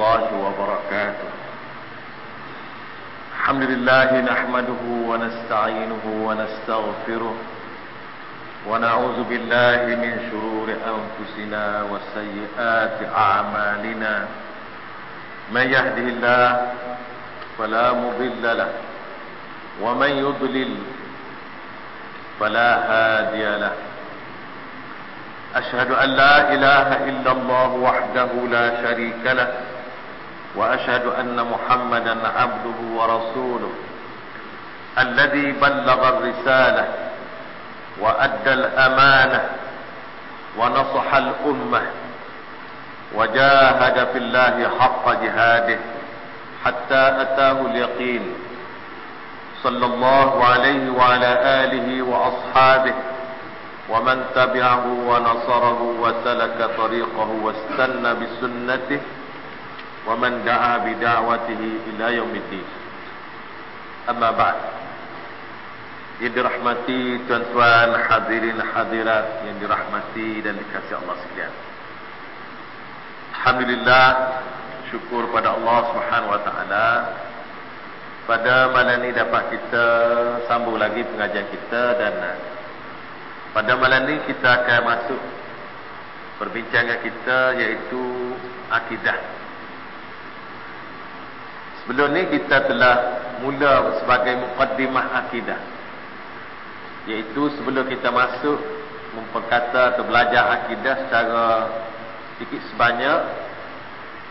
الله وبركاته. الحمد لله نحمده ونستعينه ونستغفره ونعوذ بالله من شرور أنفسنا وسيئات أعمالنا. من يهده الله فلا مضل له ومن يضلل فلا هادي له. أشهد أن لا إله إلا الله وحده لا شريك له وأشهد أن محمدا عبده ورسوله الذي بلغ الرسالة وأدى الأمانة ونصح الأمة وجاهد في الله حق جهاده حتى أتاه اليقين. صلى الله عليه وعلى آله وأصحابه ومن تبعه ونصره وسلك طريقه واستنى بسنته ومن دعا بدعوته إلى يوم الدين أما بعد yang dirahmati tuan-tuan hadirin hadirat yang dirahmati dan dikasihi Allah sekalian. Alhamdulillah syukur pada Allah Subhanahu wa taala pada malam ini dapat kita sambung lagi pengajian kita dan pada malam ini kita akan masuk perbincangan kita iaitu akidah. Sebelum ni kita telah mula sebagai mukaddimah akidah. Iaitu sebelum kita masuk memperkata atau belajar akidah secara sedikit sebanyak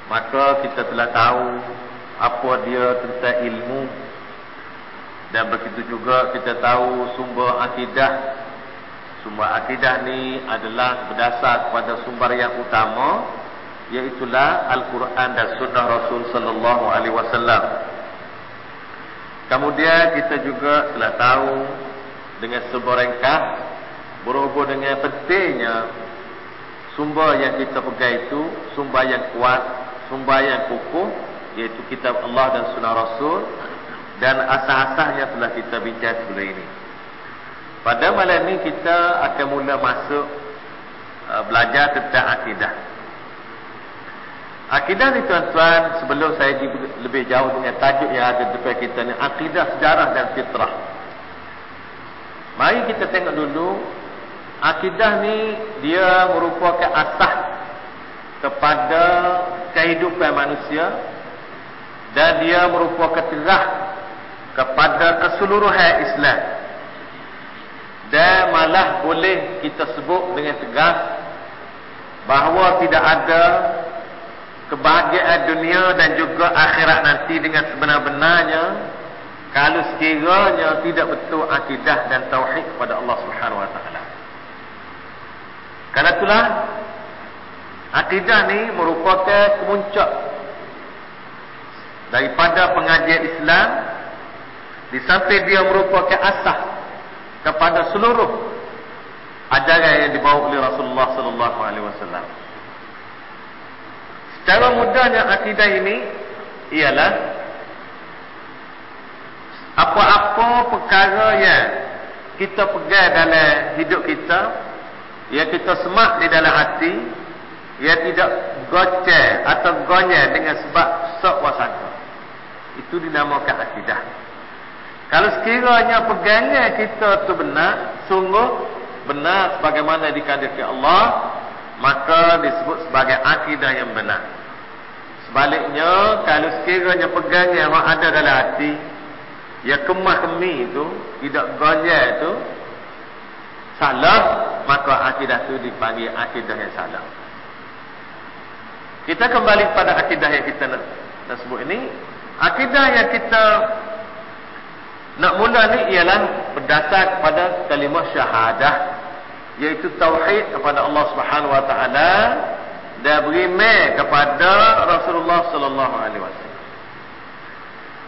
maka kita telah tahu apa dia tentang ilmu. Dan begitu juga kita tahu sumber akidah. Sumber akidah ni adalah berdasar kepada sumber yang utama iaitulah Al-Quran dan Sunnah Rasul sallallahu alaihi wasallam. Kemudian kita juga telah tahu dengan seberengkah berhubung dengan pentingnya sumber yang kita pegang itu sumber yang kuat, sumber yang kukuh iaitu kitab Allah dan Sunnah Rasul dan asas-asasnya telah kita bincang sebelum ini. Pada malam ini kita akan mula masuk uh, belajar tentang akidah. Akidah ni tuan-tuan sebelum saya lebih jauh dengan tajuk yang ada depan kita ni akidah sejarah dan fitrah. Mari kita tengok dulu akidah ni dia merupakan asas kepada kehidupan manusia dan dia merupakan terah kepada keseluruhan Islam dan malah boleh kita sebut dengan tegas bahawa tidak ada kebahagiaan dunia dan juga akhirat nanti dengan sebenar-benarnya kalau sekiranya tidak betul akidah dan tauhid kepada Allah Subhanahu wa taala. Karena itulah akidah ni merupakan kemuncak daripada pengajian Islam di samping dia merupakan asas kepada seluruh ajaran yang dibawa oleh Rasulullah sallallahu alaihi wasallam. Secara mudahnya akidah ini ialah apa-apa perkara yang kita pegang dalam hidup kita yang kita semak di dalam hati yang tidak goceh atau gonyeh dengan sebab sok wasangka itu dinamakan akidah. Kalau sekiranya pegangan kita tu benar sungguh benar sebagaimana dikandalkan Allah maka disebut sebagai akidah yang benar sebaliknya kalau sekiranya pegangan yang ada dalam hati ya kemah kemi itu tidak gonyeh itu salah maka akidah itu dipanggil akidah yang salah. Kita kembali pada akidah yang kita nak, nak sebut ini. Akidah yang kita nak mula ni ialah berdasar kepada kalimah syahadah iaitu tauhid kepada Allah Subhanahu wa taala dan beriman kepada Rasulullah sallallahu alaihi wasallam.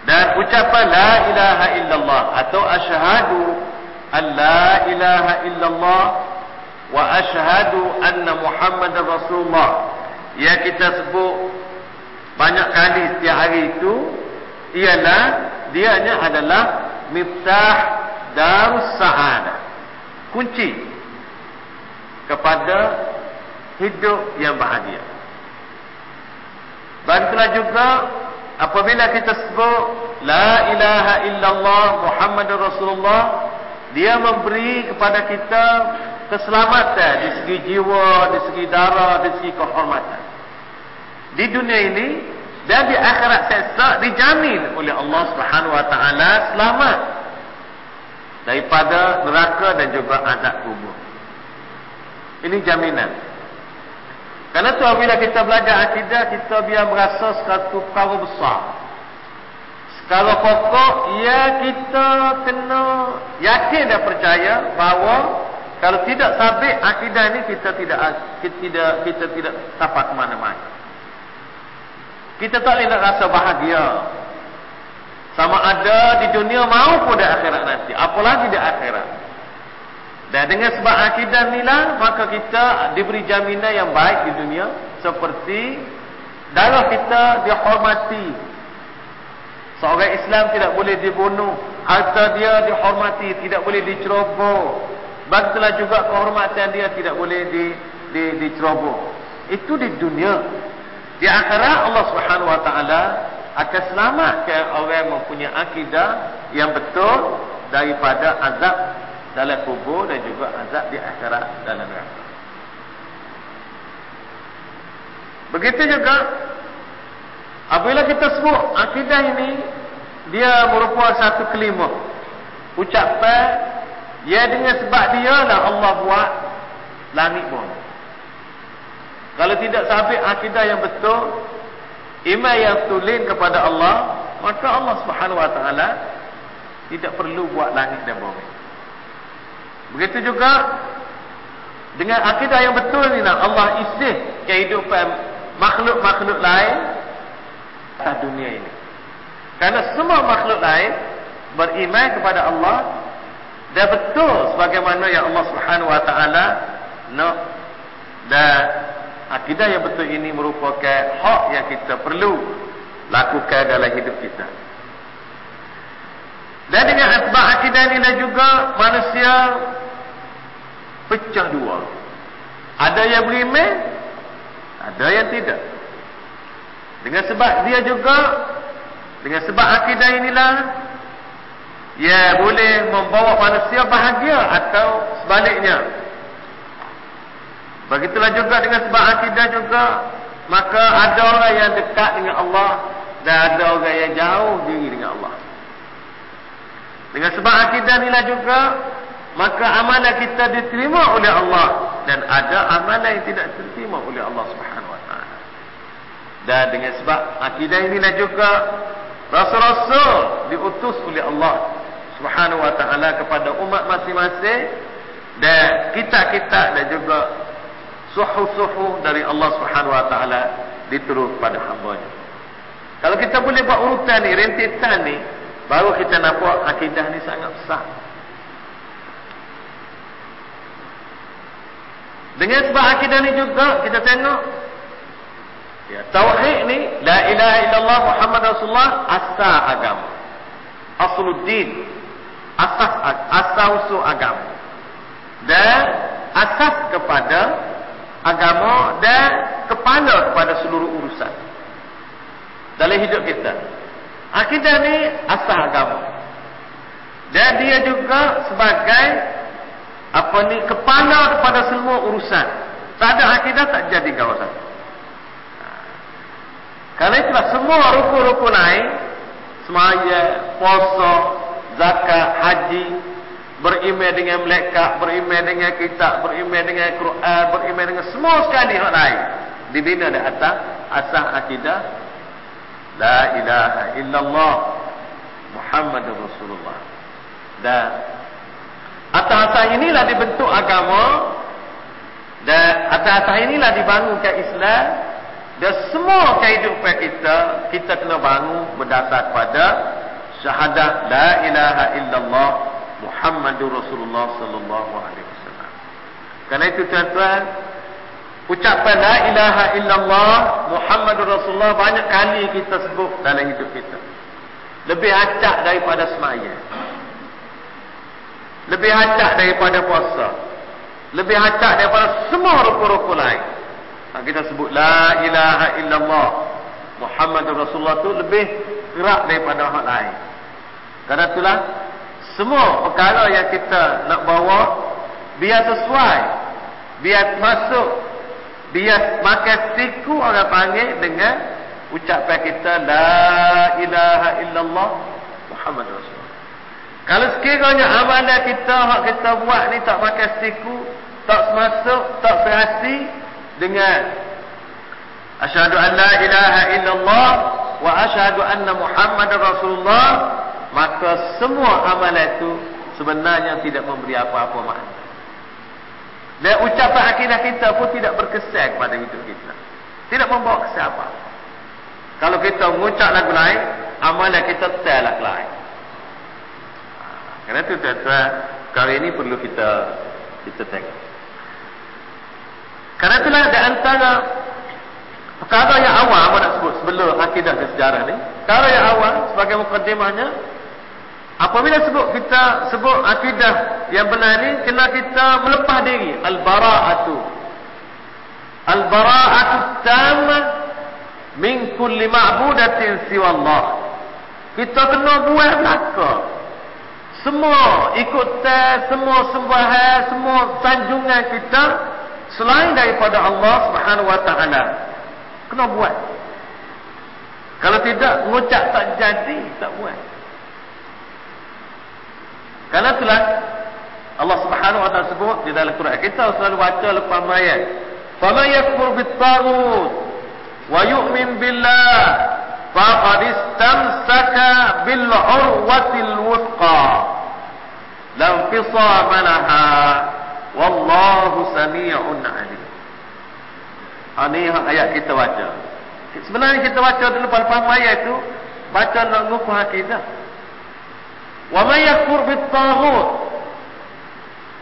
Dan ucapan la ilaha illallah atau asyhadu an la ilaha illallah wa asyhadu anna muhammadar rasulullah. Yang kita sebut banyak kali setiap hari itu ialah dianya adalah miftah darus sa'adah. Kunci kepada hidup yang bahagia Bantulah juga apabila kita sebut La ilaha illallah Muhammadur Rasulullah Dia memberi kepada kita keselamatan di segi jiwa, di segi darah, di segi kehormatan. Di dunia ini dan di akhirat sesa dijamin oleh Allah Subhanahu wa taala selamat daripada neraka dan juga azab kubur. Ini jaminan. Karena tu apabila kita belajar akidah kita biar merasa satu perkara besar. Skala pokok ya kita kena yakin dan percaya bahawa kalau tidak sabit akidah ini kita tidak kita tidak kita tidak dapat ke mana-mana. Kita tak boleh nak rasa bahagia. Sama ada di dunia maupun di akhirat nanti. Apalagi di akhirat. Dan dengan sebab akidah inilah maka kita diberi jaminan yang baik di dunia seperti darah kita dihormati. Seorang Islam tidak boleh dibunuh, harta dia dihormati, tidak boleh diceroboh. Baguslah juga kehormatan dia tidak boleh di, di diceroboh. Itu di dunia. Di akhirat Allah Subhanahu wa taala akan selamatkan orang yang mempunyai akidah yang betul daripada azab dalam kubur dan juga azab di akhirat dalam neraka. Begitu juga apabila kita sebut akidah ini dia merupakan satu kelima ucapan ya dengan sebab dia lah Allah buat langit pun. Kalau tidak sabit akidah yang betul iman yang tulin kepada Allah maka Allah Subhanahu wa taala tidak perlu buat langit dan bumi. Begitu juga dengan akidah yang betul ni nak Allah isi kehidupan makhluk-makhluk lain atas dunia ini. Karena semua makhluk lain beriman kepada Allah dan betul sebagaimana yang Allah Subhanahu wa taala nak dan akidah yang betul ini merupakan hak yang kita perlu lakukan dalam hidup kita. Dan dengan asbab akidah ini juga manusia pecah dua. Ada yang beriman, ada yang tidak. Dengan sebab dia juga, dengan sebab akidah inilah, ia boleh membawa manusia bahagia atau sebaliknya. Begitulah juga dengan sebab akidah juga, maka ada orang yang dekat dengan Allah dan ada orang yang jauh diri dengan Allah. Dengan sebab akidah inilah juga maka amalan kita diterima oleh Allah dan ada amalan yang tidak diterima oleh Allah Subhanahu wa taala. Dan dengan sebab akidah inilah juga rasul-rasul diutus oleh Allah Subhanahu wa taala kepada umat masing-masing dan kita-kita dan juga suhu-suhu dari Allah Subhanahu wa taala diturut pada hamba-Nya. Kalau kita boleh buat urutan ni, rentetan ni, baru kita nampak akidah ni sangat besar. Dengan sebab akidah ni juga kita tengok ya, tauhid ni la ilaha illallah Muhammad Rasulullah asas agama. Asluddin asas asas usul agama. Dan asas kepada agama dan kepala kepada seluruh urusan dalam hidup kita. Akidah ni asas agama. Dan dia juga sebagai apa ni kepala kepada semua urusan tak ada akidah tak jadi kawasan kerana itulah semua rukun-rukun lain semaya, puasa, zakat, haji beriman dengan malaikat, beriman dengan kitab, beriman dengan Quran, beriman dengan semua sekali hal lain dibina di atas asas akidah la ilaha illallah Muhammadur Rasulullah. Dan Atas-atas inilah dibentuk agama. Dan atas-atas inilah dibangunkan Islam. Dan semua kehidupan kita kita kena bangun berdasar pada syahadat la ilaha illallah Muhammadur Rasulullah sallallahu alaihi wasallam. Karena itu tuan-tuan Ucapan la ilaha illallah Muhammadur Rasulullah banyak kali kita sebut dalam hidup kita. Lebih acak daripada semaya. Lebih acak daripada puasa. Lebih acak daripada semua rukun-rukun lain. Ha, kita sebut la ilaha illallah Muhammadur Rasulullah tu lebih gerak daripada hal lain. Karena itulah semua perkara yang kita nak bawa biar sesuai, biar masuk, biar makan siku orang panggil dengan ucapan kita la ilaha illallah Muhammad Rasulullah. Kalau sekiranya amalan kita hak kita buat ni tak makan siku, tak masuk, tak serasi dengan asyhadu an la ilaha illallah wa asyhadu anna Muhammadar Rasulullah maka semua amalan itu sebenarnya tidak memberi apa-apa makna. Dan ucapan akidah kita pun tidak berkesan pada hidup kita. Tidak membawa kesan apa. Kalau kita mengucap lagu lain, amalan kita tel lagu lain. Kerana itu tuan-tuan, kali ini perlu kita kita tengok. Kerana itulah di antara perkara yang awal, apa nak sebut sebelum akidah dan sejarah ni. Perkara yang awal, sebagai mukadimahnya, Apabila sebut kita sebut akidah yang benar ni kena kita melepah diri al-bara'atu. Al-bara'atu tamma min kulli ma'budatin siwa Allah. Kita kena buat belaka. Semua ikut semua sembahan, semua sanjungan kita selain daripada Allah Subhanahu wa taala. Kena buat. Kalau tidak mengucap tak jadi, tak buat. Karena itulah Allah Subhanahu wa taala sebut di dalam Quran. Kita selalu baca lepas ayat. Faman yakfur bit-taghut wa yu'min billah faqad istamsaka bil 'urwatil wuthqa. La infisama laha wallahu samii'un 'alim. Ini ayat kita baca. Sebenarnya kita baca dulu lepas ayat itu baca nak ngukuh akidah. Wa may yakfur bit.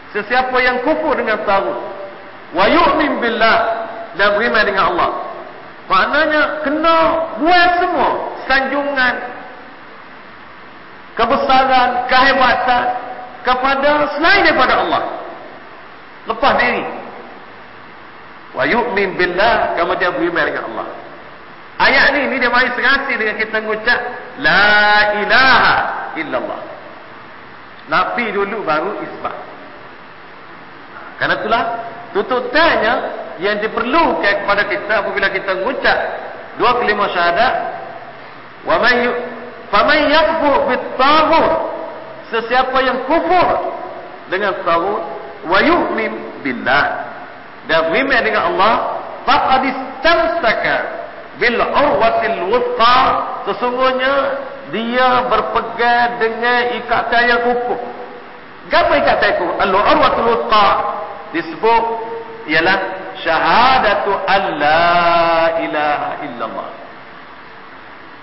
Sesiapa yang kufur dengan taghut wa yu'min billah dan beriman dengan Allah. Maknanya kena buat semua sanjungan kebesaran, kehebatan kepada selain daripada Allah. Lepas diri. Wa yu'min billah kama dia beriman dengan Allah. Ayat ni ni dia mari serasi dengan kita mengucap la ilaha illallah. Nafi dulu baru isbat. Karena itulah tututannya yang diperlukan kepada kita apabila kita mengucap dua kelima syahadat. Wa man faman yakfur bit sesiapa yang kufur dengan tagut wa yu'min billah. Dan beriman dengan Allah faqad istamsaka bil urwatil wuthqa sesungguhnya dia berpegang dengan ikatan yang kukuh. Apa ikatan itu? Al-Urwatul Wuthqa disebut ialah syahadatu alla ilaha illallah.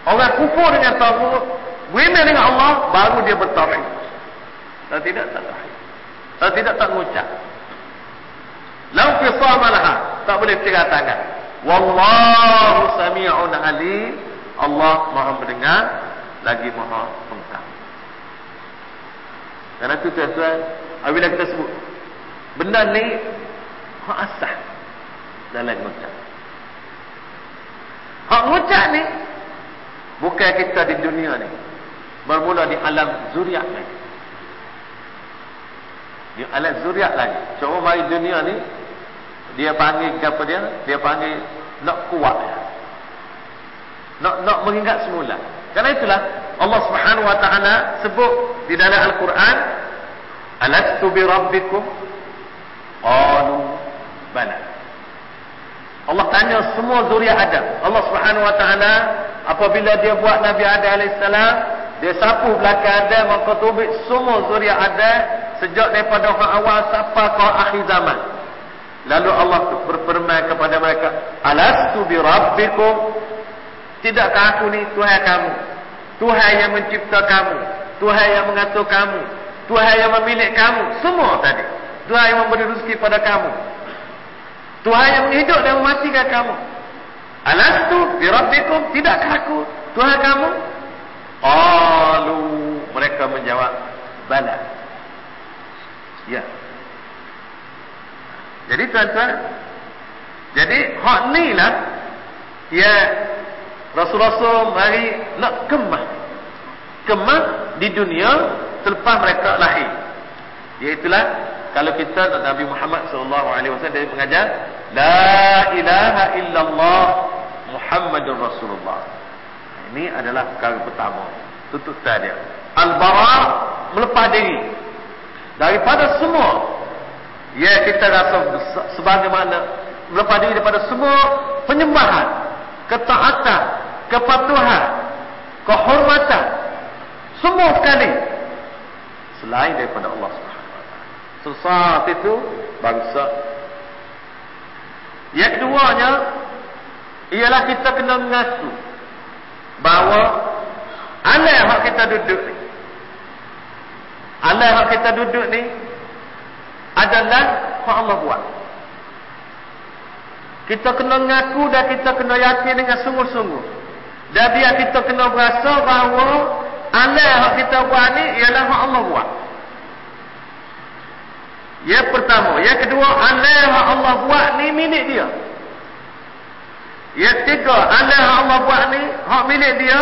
Orang kufur dengan tagut, beriman dengan Allah, baru dia bertauhid. Dan tidak tak tauhid. Dan tidak tak mengucap. Lau laha, tak boleh bercerai tangan. Wallahu sami'un alim. Allah Maha mendengar lagi maha pengkam. Karena itu tuan-tuan, apabila kita sebut benda ni hak asah dalam ngucap. Hak ngucap ni bukan kita di dunia ni. Bermula di alam zuriat lagi. Di alam zuriat lagi. Cuma mari dunia ni dia panggil apa dia? Dia panggil nak kuat. Nak nak mengingat semula. Karena itulah Allah Subhanahu wa taala sebut di dalam Al-Quran, "Alastu bi rabbikum?" Qalu, "Bala." Allah tanya semua zuriat Adam. Allah Subhanahu wa taala apabila dia buat Nabi Adam alaihissalam, dia sapu belakang Adam maka tubik semua zuriat Adam sejak daripada awal sampai ke akhir zaman. Lalu Allah berfirman kepada mereka, "Alastu bi rabbikum?" Tidakkah aku ni Tuhan kamu? Tuhan yang mencipta kamu. Tuhan yang mengatur kamu. Tuhan yang memilik kamu. Semua tadi. Tuhan yang memberi rezeki pada kamu. Tuhan yang menghidup dan mematikan kamu. Alastu bi rabbikum tidakkah aku Tuhan kamu? Qalu mereka menjawab bala. Ya. Jadi tuan-tuan, jadi hak ni lah ya Rasul-Rasul mari nak kemah. Kemah di dunia selepas mereka lahir. Iaitulah kalau kita Nabi Muhammad wasallam dia mengajar la ilaha illallah Muhammadur Rasulullah. Ini adalah perkara pertama. Tuntutan dia. Al-bara melepas diri daripada semua ya kita rasa sebagaimana melepas diri daripada semua penyembahan, ketaatan, kepatuhan, kehormatan semua sekali selain daripada Allah taala. Sesat itu bangsa. Yang keduanya ialah kita kena mengaku bahawa Allah yang kita duduk ni Allah yang kita duduk ni adalah hak Allah buat. Kita kena mengaku dan kita kena yakin dengan sungguh-sungguh. Dan biar kita kena berasa bahawa Allah yang kita buat ni ialah hak Allah buat. Yang pertama. Yang kedua Allah yang Allah buat ni milik dia. Yang ketiga, Allah yang Allah buat ni, hak milik dia,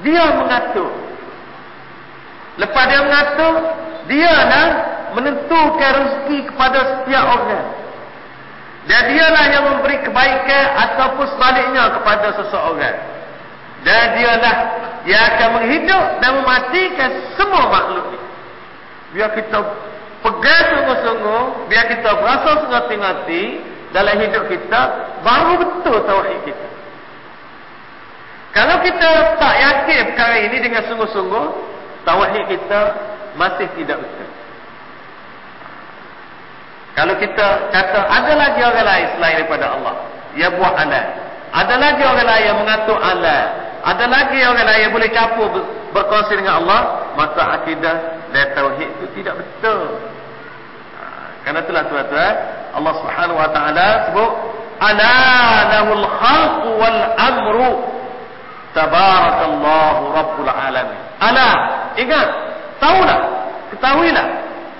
dia mengatur. Lepas dia mengatur, dia lah menentukan rezeki kepada setiap orang. Dan dialah yang memberi kebaikan ataupun sebaliknya kepada seseorang. Dan dialah yang akan menghidup dan mematikan semua makhluk ni. Biar kita pegang sungguh-sungguh, biar kita berasa sengati-ngati, dalam hidup kita baru betul tauhid kita. Kalau kita tak yakin perkara ini dengan sungguh-sungguh, tauhid kita masih tidak betul. Kalau kita kata ada lagi orang lain selain daripada Allah, dia buat alat. Ada lagi orang lain yang mengatur alat. Ada lagi orang lain yang boleh campur berkongsi dengan Allah, maka akidah dan tauhid itu tidak betul. Karena itulah tuan-tuan, Allah Subhanahu wa taala sebut ala lahul khalqu wal amru tabarakallahu rabbul alamin. Ala, ingat, tahulah, ketahuilah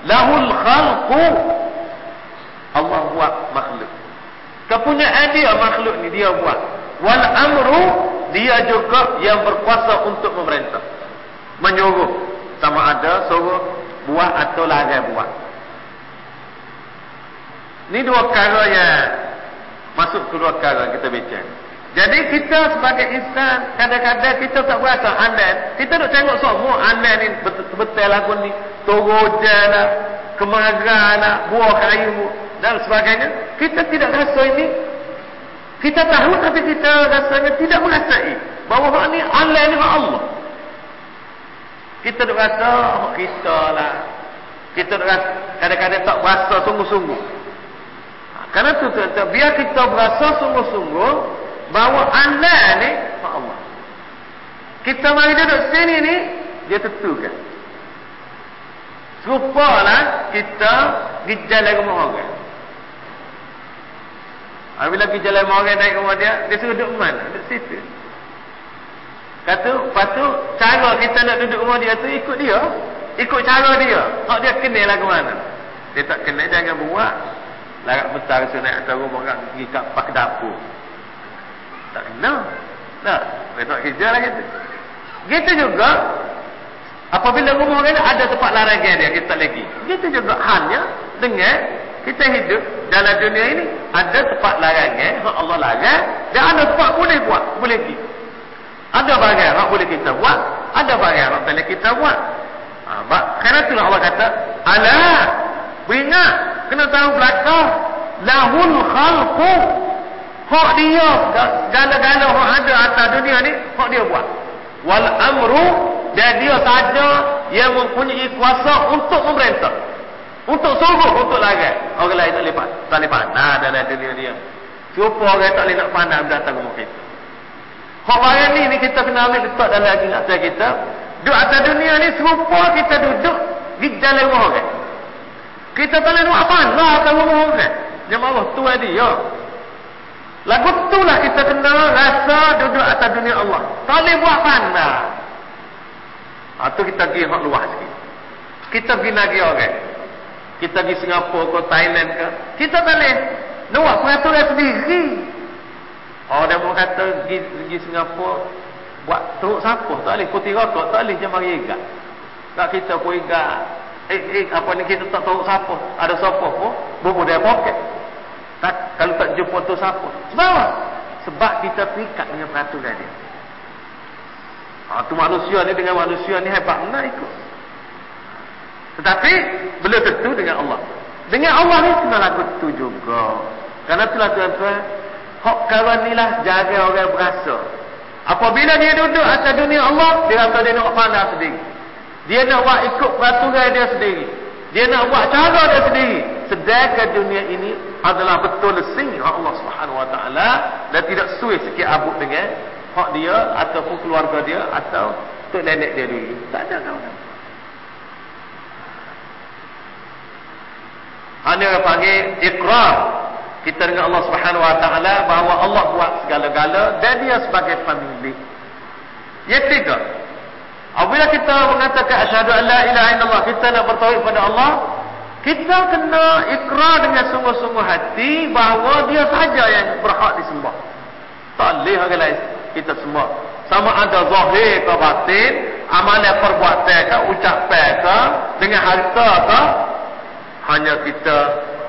lahul khalqu Allah buat makhluk. Kepunyaan dia makhluk ni dia buat. Wal amru dia juga yang berkuasa untuk memerintah. Menyuruh sama ada suruh buat atau larang buat. Ini dua perkara yang masuk ke dua perkara kita bincang. Jadi kita sebagai insan kadang-kadang kita tak berasa andan. Kita nak tengok semua andan ni betul-betul lagu ni. Torojan lah, kemarahan lah, buah kayu dan sebagainya. Kita tidak rasa ini. Kita tahu tapi kita rasanya tidak merasai. Bahawa hak ni Allah ni hak Allah. Kita nak rasa hak kita lah. Kita nak rasa kadang-kadang tak berasa sungguh-sungguh. Karena itu biar kita berasa sungguh-sungguh bahawa anda ni Allah. Kita mari duduk sini ni dia tentukan. Serupalah kita di jalan rumah orang. Apabila pergi jalan orang naik rumah dia, dia suruh duduk mana? Duduk situ. Kata, lepas tu, cara kita nak duduk rumah dia tu ikut dia. Ikut cara dia. Kalau dia kenal lah ke mana. Dia tak kenal, jangan buat. Larat besar naik atas rumah kan pergi kat pak dapur. Tak kena. Tak. Besok kerja lah kita. Kita juga apabila rumah kita ada tempat larangan dia kita lagi. Kita juga hanya dengan kita hidup dalam dunia ini ada tempat larangan Allah larang dan ada tempat boleh buat boleh pergi. Ada barang yang boleh kita buat, ada barang yang boleh kita buat. Ha, kerana itulah Allah kata, "Ala Beringat kena tahu belakang lahul khalqu hak dia gala-gala hak ada atas dunia ni hak dia buat. Wal amru dan dia saja yang mempunyai kuasa untuk memerintah. Untuk suruh untuk larang orang lain tak lepas tak lepas nah dalam dunia dia siapa orang tak boleh nak pandang datang rumah kita? Hak barang ni ni kita kena ambil letak dalam ingatan kita. Duduk atas dunia ni serupa kita duduk di jalan rumah orang. Kita tak boleh buat apa lah atas rumah orang. Yang marah tu dia. Lagu tu lah kita kena rasa duduk atas dunia Allah. Tak boleh buat pandai. Ha, tu kita pergi hak luas sikit. Kita pergi lagi orang. Okay. Kita pergi Singapura ke Thailand ke. Kita tak boleh. Buat peraturan sendiri. Oh, dia mau kata pergi, pergi Singapura. Buat teruk siapa? Tak boleh. Putih rokok. Tak boleh je mari igat. Tak kita pun igat. Eh, eh, apa ni kita tak tahu siapa. Ada siapa pun. Bubu dia poket. Tak, kalau tak jumpa tu siapa? Sebab apa? Sebab kita terikat dengan peraturan dia. Ha, tu manusia ni dengan manusia ni hebat nak ikut. Tetapi belum tentu dengan Allah. Dengan Allah ni kena lagu tu juga. Kerana itulah tuan-tuan, hak kawan ni lah jaga orang berasa. Apabila dia duduk atas dunia Allah, dia rasa dia nak pandang sendiri. Dia nak buat ikut peraturan dia sendiri. Dia nak buat cara dia sendiri. Sedangkan dunia ini adalah betul lesing Allah Subhanahu Wa Taala dan tidak suai sikit abuk dengan hak dia ataupun keluarga dia atau tok nenek dia dulu. Tak ada kawan. Hanya panggil ikrar kita dengan Allah Subhanahu Wa Taala bahawa Allah buat segala-gala dan dia sebagai pemilik. Yang tiga, apabila kita mengatakan asyhadu an la ilaha illallah kita nak bertauhid kepada Allah, kita kena ikrar dengan sungguh-sungguh hati bahawa dia saja yang berhak disembah. Tak boleh orang lain kita sembah. Sama ada zahir ke batin, amalan perbuatan ke, ucapan ke, dengan harta ke, hanya kita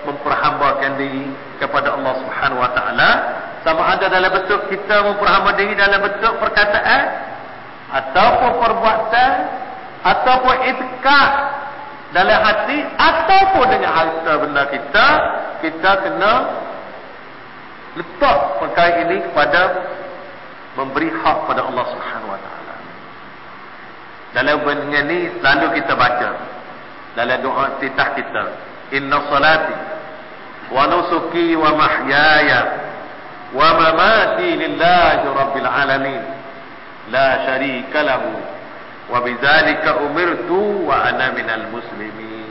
memperhambakan diri kepada Allah Subhanahu Wa Taala. Sama ada dalam bentuk kita memperhamba diri dalam bentuk perkataan ataupun perbuatan ataupun itikad dalam hati ataupun dengan harta benda kita kita kena letak perkara ini kepada memberi hak pada Allah Subhanahu wa taala. Dalam benda ini selalu kita baca dalam doa titah kita inna salati wa nusuki wa mahyaya wa mamati lillahi rabbil alamin la syarika lahu wa bidzalika umirtu wa ana minal muslimin.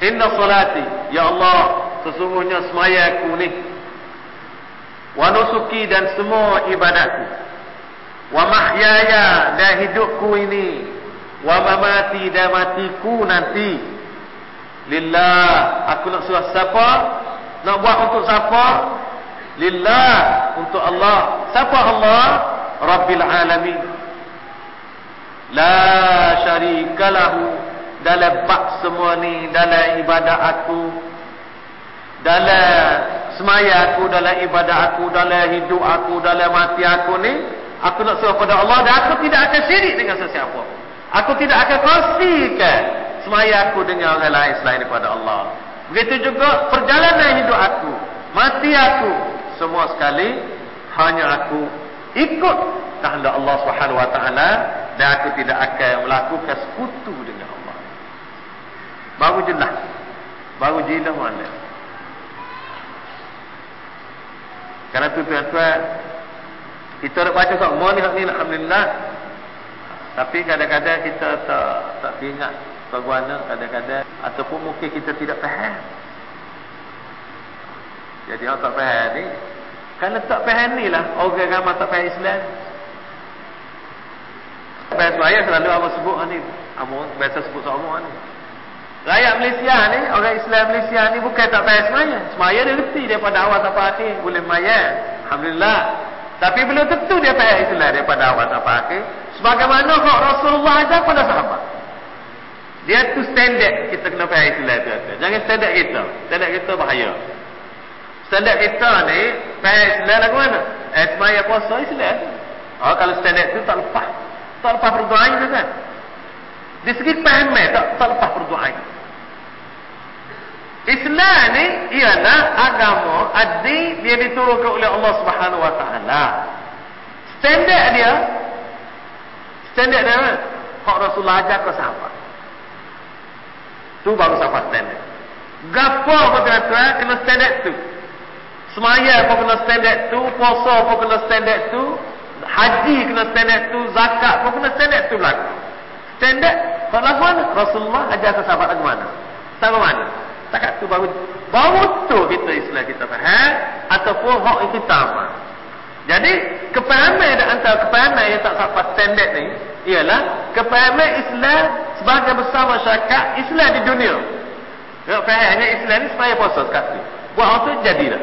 Inna salati ya Allah sesungguhnya semayaku ni. Wa nusuki dan semua ibadatku wa mahyaya dan hidupku ini. Wa mamati dan matiku nanti. Lillah aku nak suruh siapa? Nak buat untuk siapa? Lillah untuk Allah. Siapa Allah Rabbil Alamin. La syarika lahu. Dalam bak semua ni Dalam ibadah aku Dalam semaya aku Dalam ibadah aku Dalam hidup aku Dalam mati aku ni Aku nak suruh pada Allah Dan aku tidak akan syirik dengan sesiapa. Aku tidak akan kongsikan Semaya aku dengan orang lain Selain daripada Allah. Begitu juga perjalanan hidup aku Mati aku Semua sekali Hanya aku ikut kehendak Allah Subhanahu wa taala dan aku tidak akan melakukan sekutu dengan Allah. Baru jelas. Baru jelas mana. Karena tu tuan-tuan kita nak baca semua ni ni alhamdulillah. Tapi kadang-kadang kita tak tak ingat bagaimana kadang-kadang ataupun mungkin kita tidak faham. Jadi orang tak faham ni kalau tak faham ni lah. Orang ramai tak faham Islam. Bahasa saya selalu Abang sebut ni. Biasa sebut sama ni. Rakyat Malaysia ni Orang Islam Malaysia ni Bukan tak faham semaya Semaya dia reti daripada awal sampai akhir Boleh maya Alhamdulillah. Tapi belum tentu dia faham Islam Daripada awal sampai akhir Sebagaimana kok Rasulullah ajar pada sahabat. Dia tu standard Kita kena faham Islam tu. Jangan standard kita. Standard kita bahaya Standard kita ni Faham Islam lagu mana? Eh semaya puasa Islam Oh kalau standard tu tak lepas Tak lepas berdoa tu kan Di segi faham tak, tak lepas berdoa Islam ni ialah agama adi dia diturunkan oleh Allah Subhanahu Wa Taala. Standard dia standard dia hak Rasulullah ajar ke sahabat. Tu baru sahabat standard. Gapo apa tuan-tuan kena standard tu? Semaya pun kena standard tu, puasa pun kena standard tu, haji kena standard tu, zakat pun kena standard tu berlaku. Standard, kalau lagu mana? Rasulullah ajar ke sahabat lagu mana? Sama mana? Takat tu baru baru tu kita Islam kita faham ataupun hak itu tamat. Jadi kepahaman dan antara kepahaman yang tak sampai standard ni ialah kepahaman Islam sebagai besar masyarakat Islam di dunia. Ya fahamnya Islam ni supaya puasa sekat tu. Buat orang tu jadilah.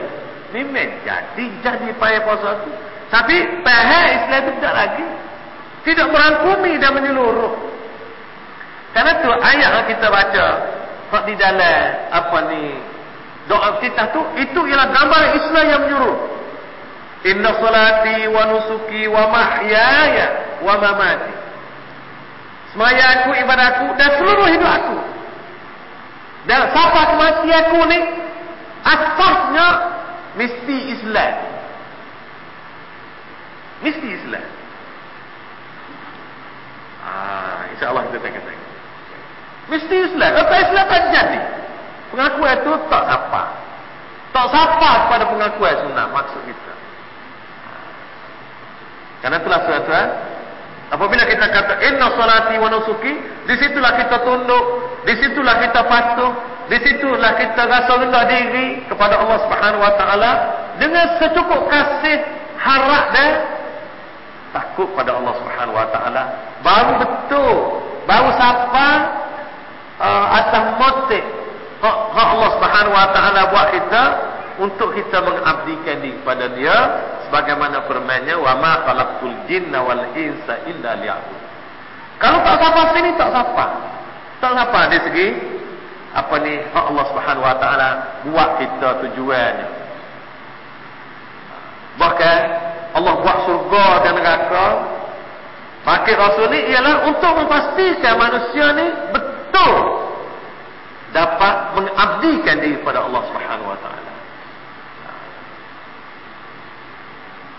Memang jadi jadi payah puasa tu. Tapi faham Islam tu tak lagi. Tidak merangkumi dan menyeluruh. Karena tu ayat yang kita baca hak di dalam apa ni doa kita tu itu ialah gambar Islam yang menyuruh. Inna salati wa nusuki wa mahyaya wa mamati. Semaya aku, ibadahku dan seluruh hidup aku. Dan siapa kematian aku ni asasnya mesti Islam. Mesti Islam. Ah, insya-Allah kita tengok. Mesti Islam. Apa Islam tak jadi? Pengakuan itu tak sapa. Tak sapa pada pengakuan sunnah maksud kita. Karena itulah tuan-tuan, apabila kita kata inna salati wa nusuki, di situlah kita tunduk, di situlah kita patuh, di situlah kita rasa rendah diri kepada Allah Subhanahu wa taala dengan secukup kasih, harap dan takut pada Allah Subhanahu wa taala. Baru betul, baru sapa uh, atas motif Allah Subhanahu wa taala buat kita untuk kita mengabdikan diri kepada dia sebagaimana firman-Nya wa ma khalaqtul jinna wal insa illa liya'bud. Kalau tak sapa sini tak sapa. Tak sapa dari segi apa ni hak Allah Subhanahu wa taala buat kita tujuannya. Bahkan Allah buat surga dan neraka Pakai Rasul ni ialah untuk memastikan manusia ni betul dapat mengabdikan diri kepada Allah Subhanahu Wa Taala.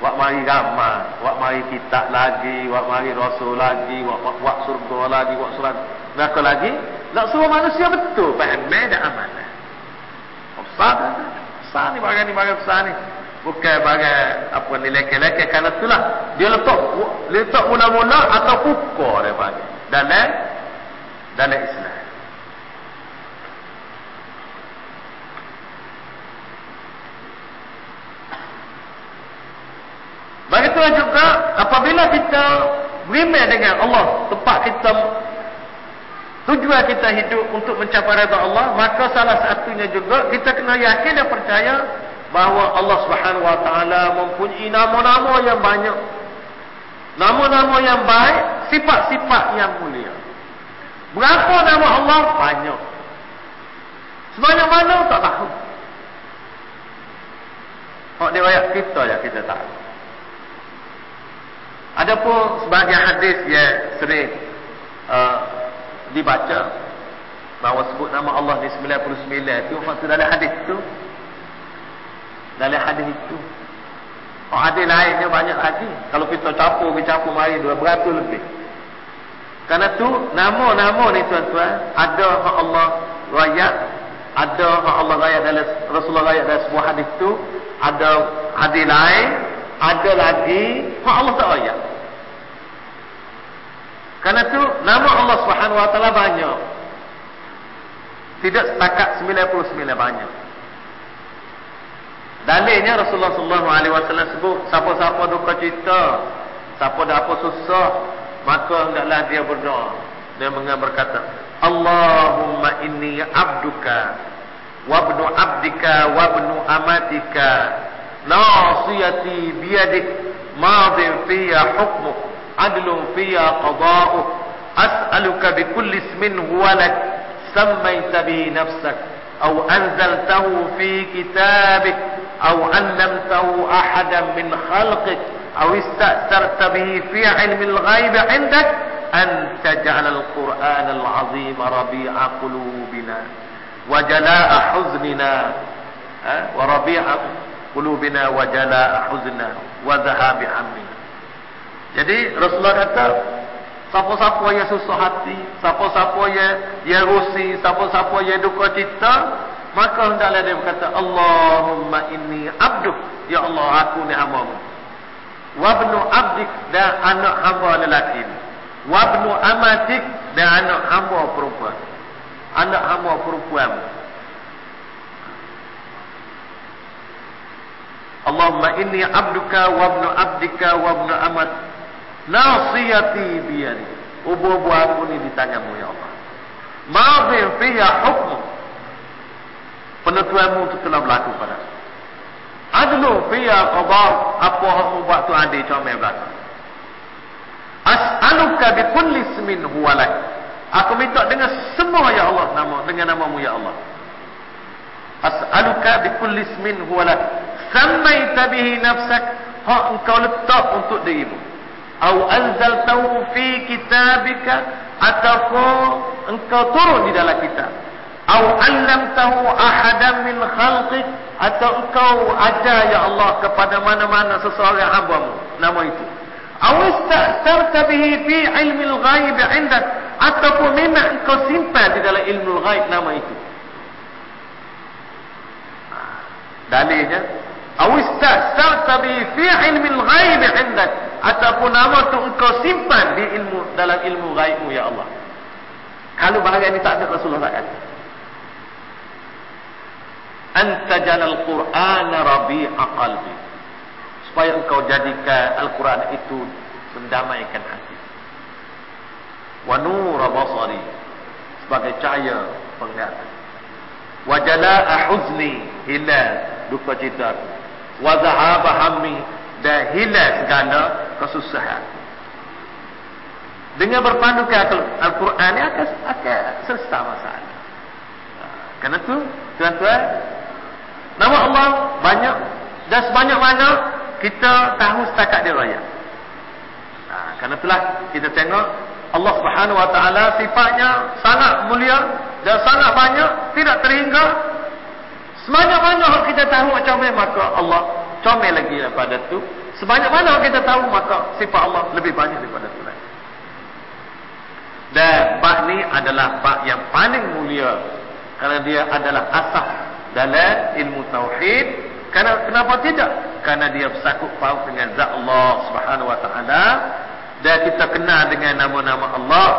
Wak mari ramah, wak mari kitab lagi, wak mari rasul lagi, wak wak, wak surga lagi, wak surat neraka lagi. Nak suruh manusia betul faham dan amanah. Besar besar ni bagian ni bagian besar ni. Bukan bagai apa ni leke-leke kerana itulah dia letak letak mula-mula atau pukul dia bagi. Dalam dalam Islam. Begitulah juga apabila kita beriman dengan Allah, tempat kita tujuan kita hidup untuk mencapai redha Allah, maka salah satunya juga kita kena yakin dan percaya bahawa Allah Subhanahu wa taala mempunyai nama-nama yang banyak. Nama-nama yang baik, sifat-sifat yang mulia. Berapa nama Allah? Banyak. Sebanyak mana tak tahu. Hak dia kita ya kita tahu. Adapun sebagai hadis yang sering uh, dibaca bahawa sebut nama Allah ni 99 tu waktu dalam hadis tu dalam hadis itu oh, hadis lainnya banyak lagi. Kalau kita capur capur mari dua beratus lebih. Kerana tu nama-nama ni tuan-tuan ada hak Allah rayat ada hak Allah rayat dalam Rasulullah rayat dalam sebuah hadis tu ada hadis lain ada lagi hak Allah tak ayat kerana tu nama Allah Subhanahu wa taala banyak. Tidak setakat 99 banyak. Dalilnya Rasulullah sallallahu alaihi wasallam sebut siapa-siapa duka cita siapa dah apa susah maka hendaklah dia berdoa. Dia berkata Allahumma inni abduka wabnu abdika wabnu amatika nasiyati biyadik madin fiya hukmuk adlun fiya qada'uk as'aluka bikulli ismin huwa lak sammayta bi nafsak aw anzaltahu fi kitabik aw 'allamtahu ahadan min khalqik aw ista'sarta bihi fi 'ilmi al-ghaib 'indak an taj'al al-Qur'an al-'azim rabi'a qulubina wa jalaa'a huznina wa rabi'a qulubina wa jalaa huzna wa dhahabi hammina jadi Rasulullah kata siapa-siapa yang susah hati siapa-siapa yang yang rusi siapa-siapa yang duka cita maka hendaklah dia berkata Allahumma inni abduk ya Allah aku ni hambamu. Wabnu abdik dan anak hamba lelaki wabnu amatik dan anak hamba perempuan. Anak hamba perempuan Allahumma inni abduka wa ibnu abdika wa ibnu amat nasiyati biyadi. Ubu-ubu aku ni di tanganmu ya Allah. Ma'afin fiya hukmu. Penentuanmu itu telah berlaku pada adlu fiya qadar. Apa hukmu buat tu adil comel berlaku as'aluka bi kulli ismin huwa lak. Aku minta dengan semua ya Allah nama dengan namamu ya Allah. As'aluka bi kulli ismin huwa lak sammaita bihi nafsak. Hak engkau letak untuk dirimu. Au anzaltahu fi kitabika ataupun engkau turun di dalam kitab. Au allamtahu ahadan min khalqik atau engkau ajar ya Allah kepada mana-mana seseorang hamba-Mu. Nama itu. Au istasarta bihi fi ilmi al-ghaib 'indak ataupun memang engkau simpan di dalam ilmu al-ghaib nama itu. Dalilnya au istasarta bihi fi ilmi al-ghaib 'indak ataupun nama tu engkau simpan di ilmu dalam ilmu gaibmu ya Allah. Kalau bahagian ini tak ada Rasulullah tak kata. Anta jalal Qur'an rabi'a qalbi. Supaya engkau jadikan Al-Quran itu mendamaikan hati. Wa nur basari sebagai cahaya penglihatan. Wa jalaa huzni hilal duka cita. Wa zahaba hammi dan hilang segala kesusahan. Dengan berpandukan Al-Quran ini akan, akan selesai masalah. Ha, kerana itu, tuan-tuan, nama Allah banyak dan sebanyak mana kita tahu setakat dia raya. Ha, kerana itulah kita tengok Allah Subhanahu Wa Taala sifatnya sangat mulia dan sangat banyak tidak terhingga. Sebanyak mana kita tahu mana maka Allah comel lagi daripada tu. Sebanyak mana kita tahu maka sifat Allah lebih banyak daripada tu lagi. Dan bab ni adalah bab yang paling mulia kerana dia adalah asas dalam ilmu tauhid. Kerana kenapa tidak? Kerana dia bersakut paut dengan zat Allah Subhanahu wa taala. Dan kita kenal dengan nama-nama Allah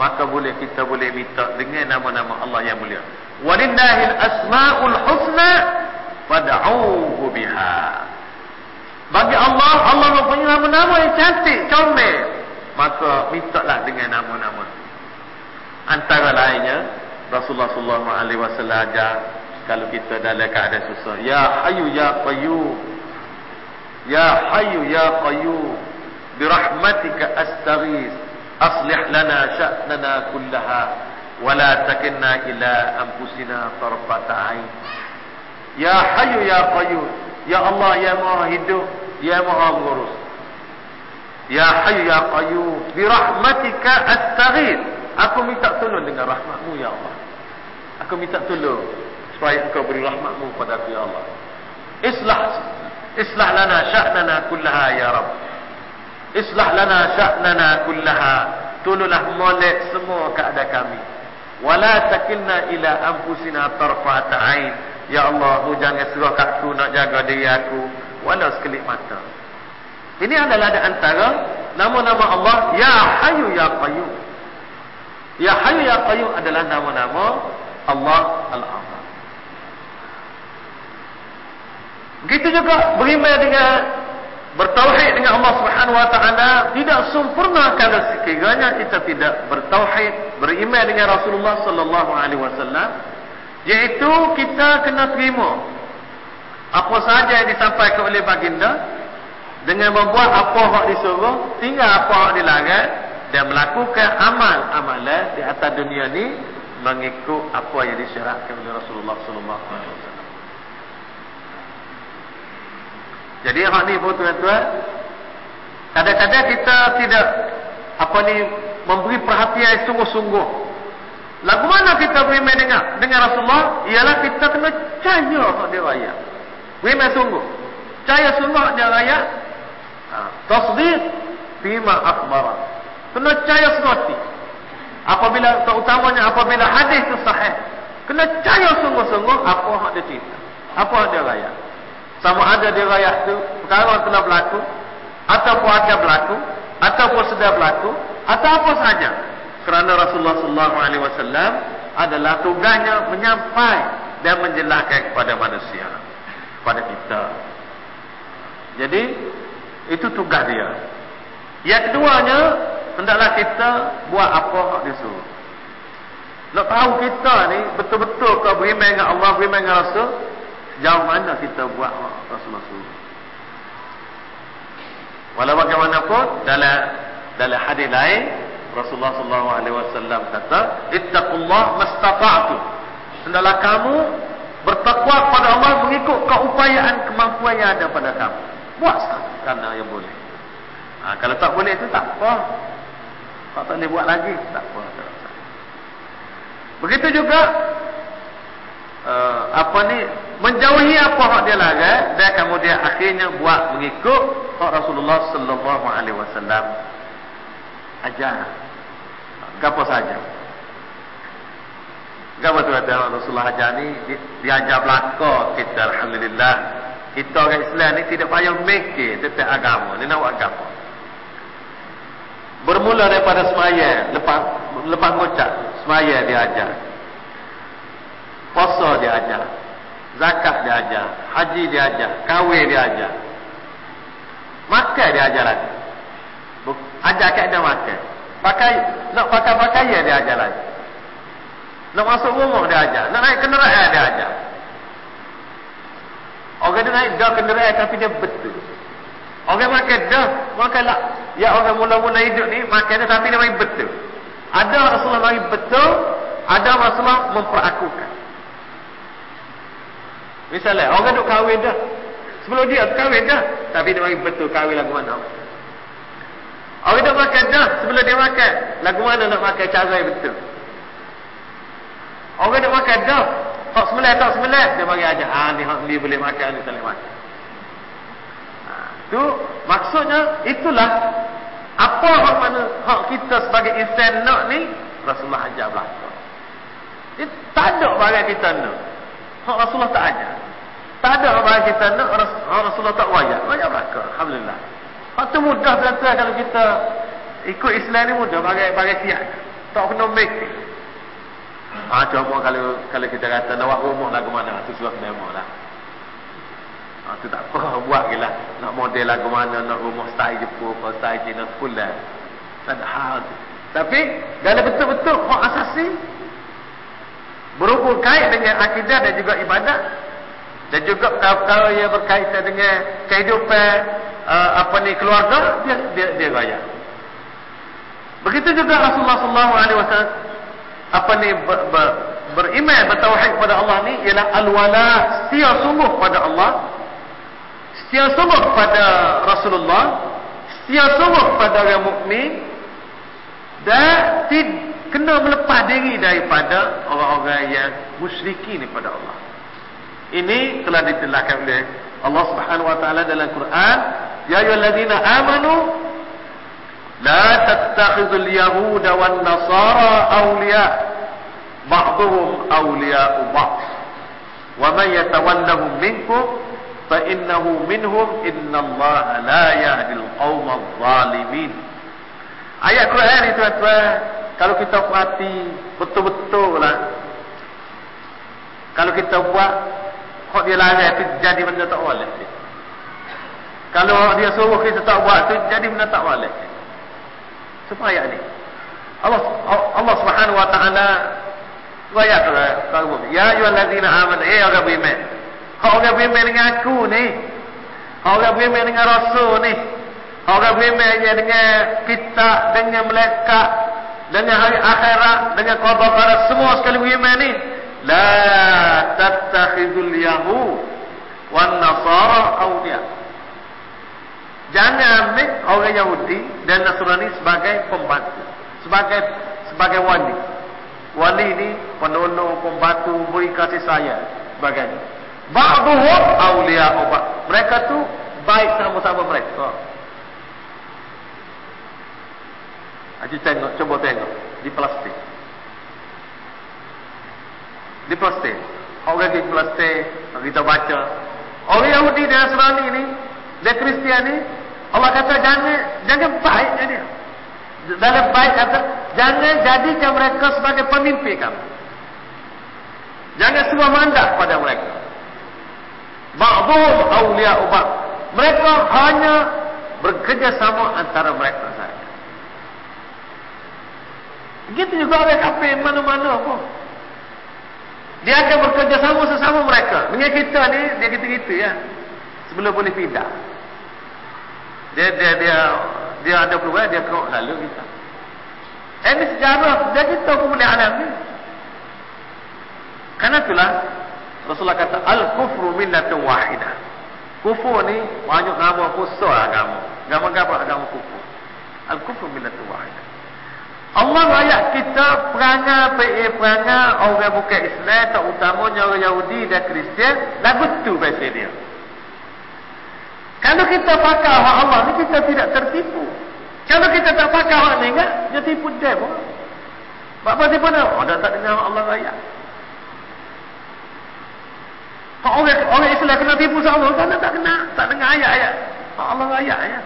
maka boleh kita boleh minta dengan nama-nama Allah yang mulia walillahil asmaul husna fad'uhu biha bagi Allah, Allah mempunyai nama-nama yang cantik, comel. Maka mintalah dengan nama-nama. Antara lainnya, Rasulullah sallallahu alaihi wasallam ajar kalau kita dalam keadaan susah, ya hayyu ya qayyum. Ya hayyu ya qayyum. Bi rahmatika astaghis. Aslih lana sya'nana kullaha wa la takilna ila anfusina tarfata ain. Ya hayyu ya qayyum. Ya Allah ya Maha hidup Ya Maha mengurus. Ya Hayyu Ya Qayyum, bi rahmatika astaghith. Aku minta tolong dengan rahmatmu ya Allah. Aku minta tolong supaya engkau beri rahmatmu kepada aku ya Allah. Islah islah lana sya'nana kullaha ya Rabb. Islah lana sya'nana kullaha. Tolonglah molek semua keadaan kami. Wala takilna ila anfusina tarfata ain. Ya Allah, mu jangan suruh aku nak jaga diri aku walau sekelip mata. Ini adalah ada antara nama-nama Allah Ya Hayyu Ya Qayyum. Ya Hayyu Ya Qayyum adalah nama-nama Allah Al-Azam. Begitu juga beriman dengan bertauhid dengan Allah Subhanahu Wa Taala tidak sempurna kalau sekiranya kita tidak bertauhid beriman dengan Rasulullah Sallallahu Alaihi Wasallam, yaitu kita kena terima apa saja yang disampaikan oleh baginda dengan membuat apa hak disuruh tinggal apa hak dilarang dan melakukan amal-amalan di atas dunia ni mengikut apa yang disyaratkan oleh Rasulullah sallallahu alaihi wasallam. Jadi hak ni tuan-tuan kadang-kadang kita tidak apa ni memberi perhatian sungguh-sungguh Lagu mana kita beriman dengan dengan Rasulullah ialah kita kena percaya hak dia raya. Memang sungguh. Caya sungguh dia raya. Ha. Tasdiq fima akhbara. Kena caya semati. Apabila terutamanya apabila hadis itu sahih. Kena caya sungguh-sungguh apa yang dia cerita. Apa yang dia raya. Sama ada dia raya itu perkara telah berlaku. Ataupun akan berlaku. Ataupun sudah berlaku. Atau apa sahaja. Kerana Rasulullah SAW adalah tugasnya menyampai dan menjelaskan kepada manusia pada kita. Jadi itu tugas dia. Yang keduanya, hendaklah kita buat apa hak dia suruh. Nak tahu kita ni betul-betul ke beriman dengan Allah, beriman dengan Rasul, jauh mana kita buat Rasulullah suruh. Walau bagaimanapun dalam dalam hadis lain Rasulullah sallallahu alaihi wasallam kata, "Ittaqullah mastata'tu." Hendaklah kamu bertakwa kepada Allah mengikut keupayaan kemampuan yang ada pada kamu. Buat kerana yang boleh. Ha, kalau tak boleh itu tak apa. Tak boleh buat lagi, tak apa. Begitu juga uh, apa ni menjauhi apa hak dia larang dan kemudian akhirnya buat mengikut hak Rasulullah sallallahu alaihi wasallam ajar. Gapo saja. Gapo tu kata Rasulullah ajar ni diajar belaka kita alhamdulillah. Kita orang Islam ni tidak payah mikir tentang agama. Ni nak buat agama. Bermula daripada semaya, lepas lepas ngucap, semaya dia ajar. Puasa dia ajar. Zakat dia ajar, haji dia ajar, kahwin dia ajar. Makan dia ajar lagi. Ajar dia makan. Pakai nak pakai pakaian dia ajar lagi. Nak masuk rumah dia ajar, nak naik kenderaan dia ajar. Orang dia naik dah kenderaan tapi dia betul. Orang makan dah, makanlah. Ya orang mula-mula hidup ni makan dah tapi dia main betul. Ada Rasulullah main betul, ada Rasulullah memperakukan. Misalnya, orang duk kahwin dah. Sebelum dia kahwin dah. Tapi dia main betul kahwin lagu mana. Orang duk makan dah. Sebelum dia makan. Lagu mana nak makan cara yang betul. Orang duk makan dah. Tak semelah, tak semelah. Dia bagi ajar. Ah, ni, ni boleh makan, ni boleh makan. Itu maksudnya itulah apa hak mana hak kita sebagai insan nak ni Rasulullah ajar belaka. Ini tak ada barang kita nak. Hak Rasulullah tak ajar. Tak ada barang kita nak Rasulullah tak wajah. Wajah belaka. Alhamdulillah. Hak tu mudah tuan kalau kita ikut Islam ni mudah bagi bagi siap. Tak kena make. Ha, cuma kalau kalau kita kata nak buat rumah lagu mana tu sudah demo lah. Ha, tu tak apa buat je lah. Nak model lagu mana, nak rumah style Jepun, apa style Cina, sekolah. Tak ada hal. Tapi, dalam betul-betul hak asasi, berhubung kait dengan akidah dan juga ibadat, dan juga kalau yang berkaitan dengan kehidupan uh, apa ni keluarga, dia dia, dia raya. Begitu juga Rasulullah SAW apa ni ber, ber, beriman bertauhid kepada Allah ni ialah al-wala setia sungguh pada Allah setia sungguh pada Rasulullah setia sungguh pada orang mukmin dan tid, kena melepas diri daripada orang-orang yang musyrikin kepada Allah. Ini telah ditelahkan oleh Allah Subhanahu wa taala dalam Quran, ya ayyuhallazina amanu la tattakhidzul yahuda wan nasara awliya ba'dhum awliya'u ba'd. Wa man yatawallahum minkum fa innahu minhum innallaha la yahdil qaumadh-dhalimin. Ayat Quran itu tuan kalau kita perhati betul-betul lah. Kalau kita buat kok dia larang itu jadi benda tak boleh kalau dia suruh kita tak buat tu jadi benda tak boleh supaya ni. Allah Allah Subhanahu wa taala ayat kalau ya ayyuhallazina amanu eh orang beriman. Orang beriman dengan aku ni. Orang beriman dengan Rasul ni. Orang beriman dengan kita, dengan malaikat, dengan hari akhirat, dengan qada pada semua sekali beriman ni. La tattakhidul yahud wan nasara awliya. Jangan ambil orang Yahudi dan Nasrani sebagai pembantu. Sebagai sebagai wali. Wali ni penolong, pembantu, beri kasih sayang. Sebagainya. Ba'duhum awliya. Mereka tu baik sama-sama mereka. Haji tengok, cuba tengok. Di plastik. Di plastik. Orang di plastik, kita baca. Orang Yahudi dan Nasrani ni, dan Kristian ni, Allah kata jangan jangan baik dia. Dalam baik kata, jangan jadikan mereka sebagai pemimpin kamu. Jangan semua mandat pada mereka. Ba'dhum awliya'u ba'd. Mereka hanya bekerjasama antara mereka saja. Begitu juga orang kafir mana-mana pun. Dia akan bekerjasama sesama mereka. Dengan kita ni, dia kita-kita ya. Sebelum boleh pindah. Dia, dia, dia, dia ada peluang, dia kerok lalu kita. Eh, ini sejarah. Dia kita pun boleh alami. Karena itulah, Rasulullah kata, Al-kufru millatun wahidah. Kufur ni, banyak nama kusur agama. Agama-agama agama kufur. Al-kufru millatun wahidah. Allah rakyat kita perangai PA perangai orang bukan Islam tak utamanya orang Yahudi dan Kristian lagu tu bahasa dia. Kalau kita pakai hak Allah ni kita tidak tertipu. Kalau kita tak pakai hak ni enggak dia tipu dia pun apa tipu dia oh dah tak dengar Allah rakyat Hak orang, orang Islam kena tipu sama kan tak kena. Tak dengar ayat-ayat. Hak Allah rakyat ya.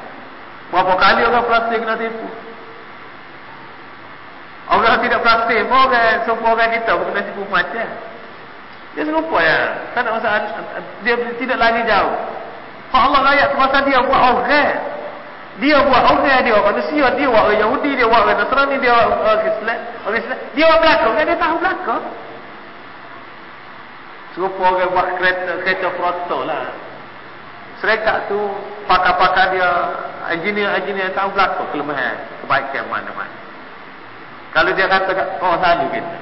Berapa kali orang plastik kena tipu Tidak praktik pun orang serupa orang kita pun kena tipu macam. Dia serupa ya. Tak ada masalah. Dia tidak lagi jauh. Kalau Allah rakyat semasa dia buat orang. Dia buat orang dia manusia. Dia buat orang Yahudi. Dia buat orang Nasrani. Dia buat orang Islam. Orang Islam. Dia buat belakang. Dia tahu belakang. Serupa orang buat kereta, kereta proto lah. Serekat tu pakar-pakar dia engineer-engineer tahu belakang kelemahan kebaikan mana-mana. Kalau dia kata kau selalu kita.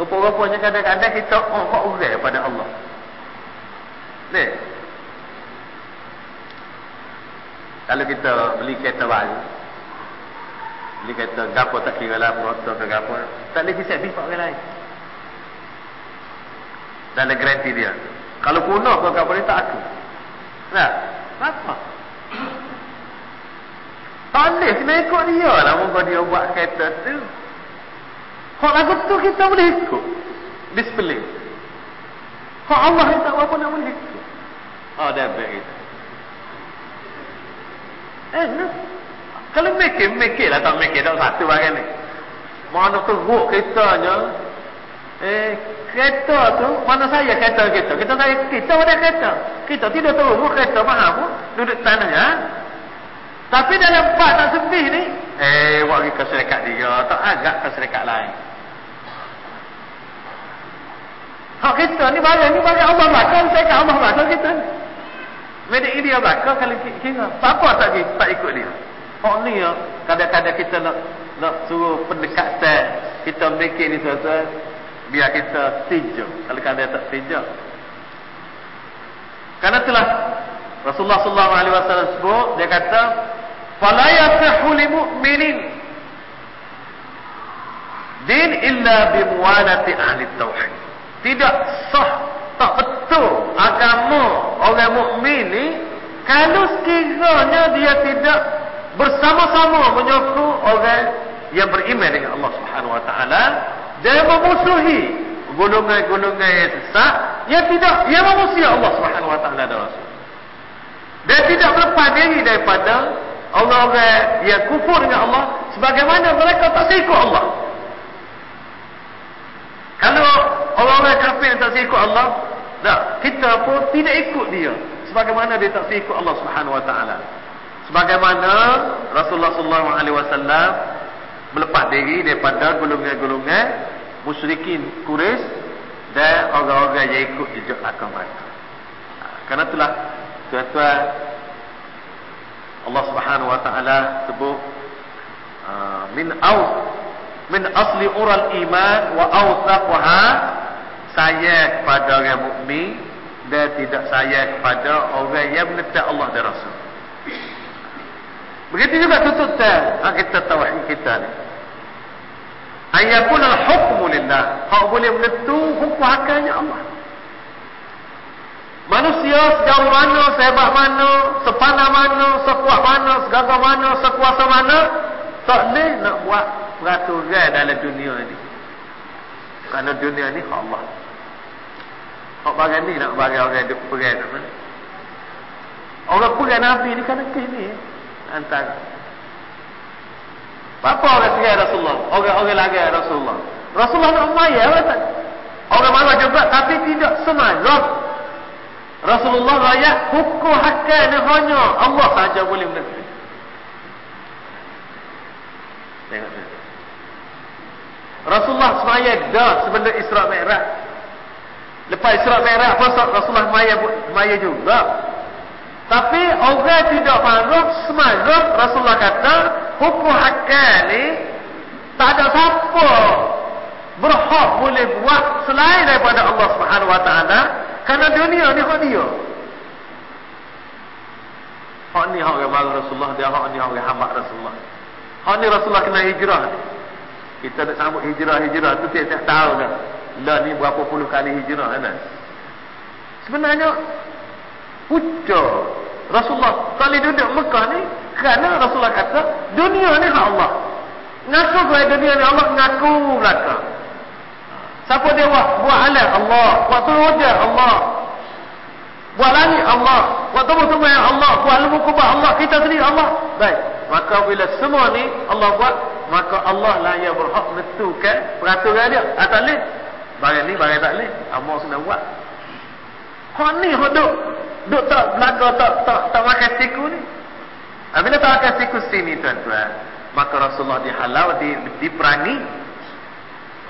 Rupa-rupanya kadang-kadang kita oh kok urai pada Allah. Ni. Kalau kita beli kereta baru. Beli kereta gapo tak kira lah motor ke gapo. Tak boleh kisah bifak orang lain. Dan ada garanti dia. Kalau kuno kau gapo ni tak aku. Nah, apa? Boleh kena ikut dia lah Moga dia buat kereta tu. Hak lagu tu kita boleh ikut. Display. Hak Allah ni tak apa nak boleh ikut. Oh dah baik kita. Eh no. Kalau mikir, mikir lah tak mikir Tak satu bagian ni. Mana teruk keretanya Eh kereta tu Mana saya kereta kita? Kita saya kita ada kereta. Kita tidak tahu kereta mahal pun? Duduk tanahnya tapi dalam empat tak sedih ni, eh, buat pergi ke syarikat dia, tak agak ke syarikat lain. Hak kita ni barang ni barang Allah bakal, syarikat Allah bakal kita ni. Medik dia bakal kalau kira. Apa tak, tak ikut dia? Hak ni ya, kadang-kadang kita nak nak suruh pendekatan, kita mikir ni sesuatu, biar kita setuju. Kalau kadang tak setuju. Karena itulah Rasulullah sallallahu alaihi wasallam sebut dia kata fala yasihu lil mu'minin din illa bi muwalati ahli tauhid. Tidak sah tak betul agama orang mukmin ni kalau sekiranya dia tidak bersama-sama menyokong orang yang beriman dengan Allah Subhanahu wa taala dan memusuhi golongan-golongan yang sesat yang tidak yang memusuhi Allah Subhanahu wa taala dan Rasul dan tidak berlepas diri daripada Allah-Allah yang kufur dengan Allah sebagaimana mereka tak seikut Allah kalau orang-orang kafir tak seikut Allah tak, kita pun tidak ikut dia sebagaimana dia tak seikut Allah subhanahu wa ta'ala sebagaimana Rasulullah sallallahu alaihi wasallam melepas diri daripada golongan-golongan musyrikin Quraisy dan orang-orang yang ikut jejak langkah mereka. Karena itulah tuan-tuan Allah Subhanahu wa taala sebut uh, min au min asli ural iman wa awsaqha saya kepada orang mukmin dan tidak saya kepada orang yang menentang Allah dan Rasul. Begitu juga tutup ha, kita tauhid kita ni. Ayakun al-hukmu lillah. Hak boleh menentu hukum hakanya Allah. Manusia sejauh mana, sehebat mana, sepana mana, sekuat mana, segala mana, sekuasa mana, tak boleh nak buat peraturan dalam dunia ini. Kerana dunia ini Allah. Hak bagian ni nak bagi orang duduk perang mana? Orang perang Nabi ni kan kini antara. Apa orang tinggal Rasulullah? Orang-orang lagi Rasulullah. Rasulullah nak maya orang malah juga tapi tidak semangat. Rasulullah rakyat hukum hakal ni hanya Allah saja boleh menentukan. Tengok. Rasulullah semaya dah sebelum Isra Mi'raj. Lepas Isra Mi'raj pun Rasulullah semaya semaya juga. Tapi orang tidak faham semangat Rasulullah kata hukum hakal ni tak ada siapa berhak boleh buat selain daripada Allah Subhanahu Wa Taala kerana dunia ni hak dia. Hak ni hak orang Rasulullah dia hak ni hak orang hamba Rasulullah. Hak ni Rasulullah kena hijrah. Kita nak sambut hijrah-hijrah tu tiap-tiap tahun dah. Lah ni berapa puluh kali hijrah kan. Sebenarnya pucuk Rasulullah kali duduk Mekah ni kerana Rasulullah kata dunia ni hak Allah. Ngaku kau dunia ni Allah ngaku belakang. Siapa dia buat? Buat alam Allah. Buat turun hujan Allah. Buat langit Allah. Buat tumbuh-tumbuh Allah. Buat lembu kubah Allah. Kita sendiri Allah. Baik. Maka bila semua ni Allah buat, maka Allah lah yang berhak menentukan peraturan dia. Ah tak boleh. Barang ni barang tak boleh. Allah sudah buat. Hak ni hak duk duk tak belaga tak tak tak makan siku ni. Ah, bila tak makan siku sini tuan-tuan, maka Rasulullah dihalau di diperangi.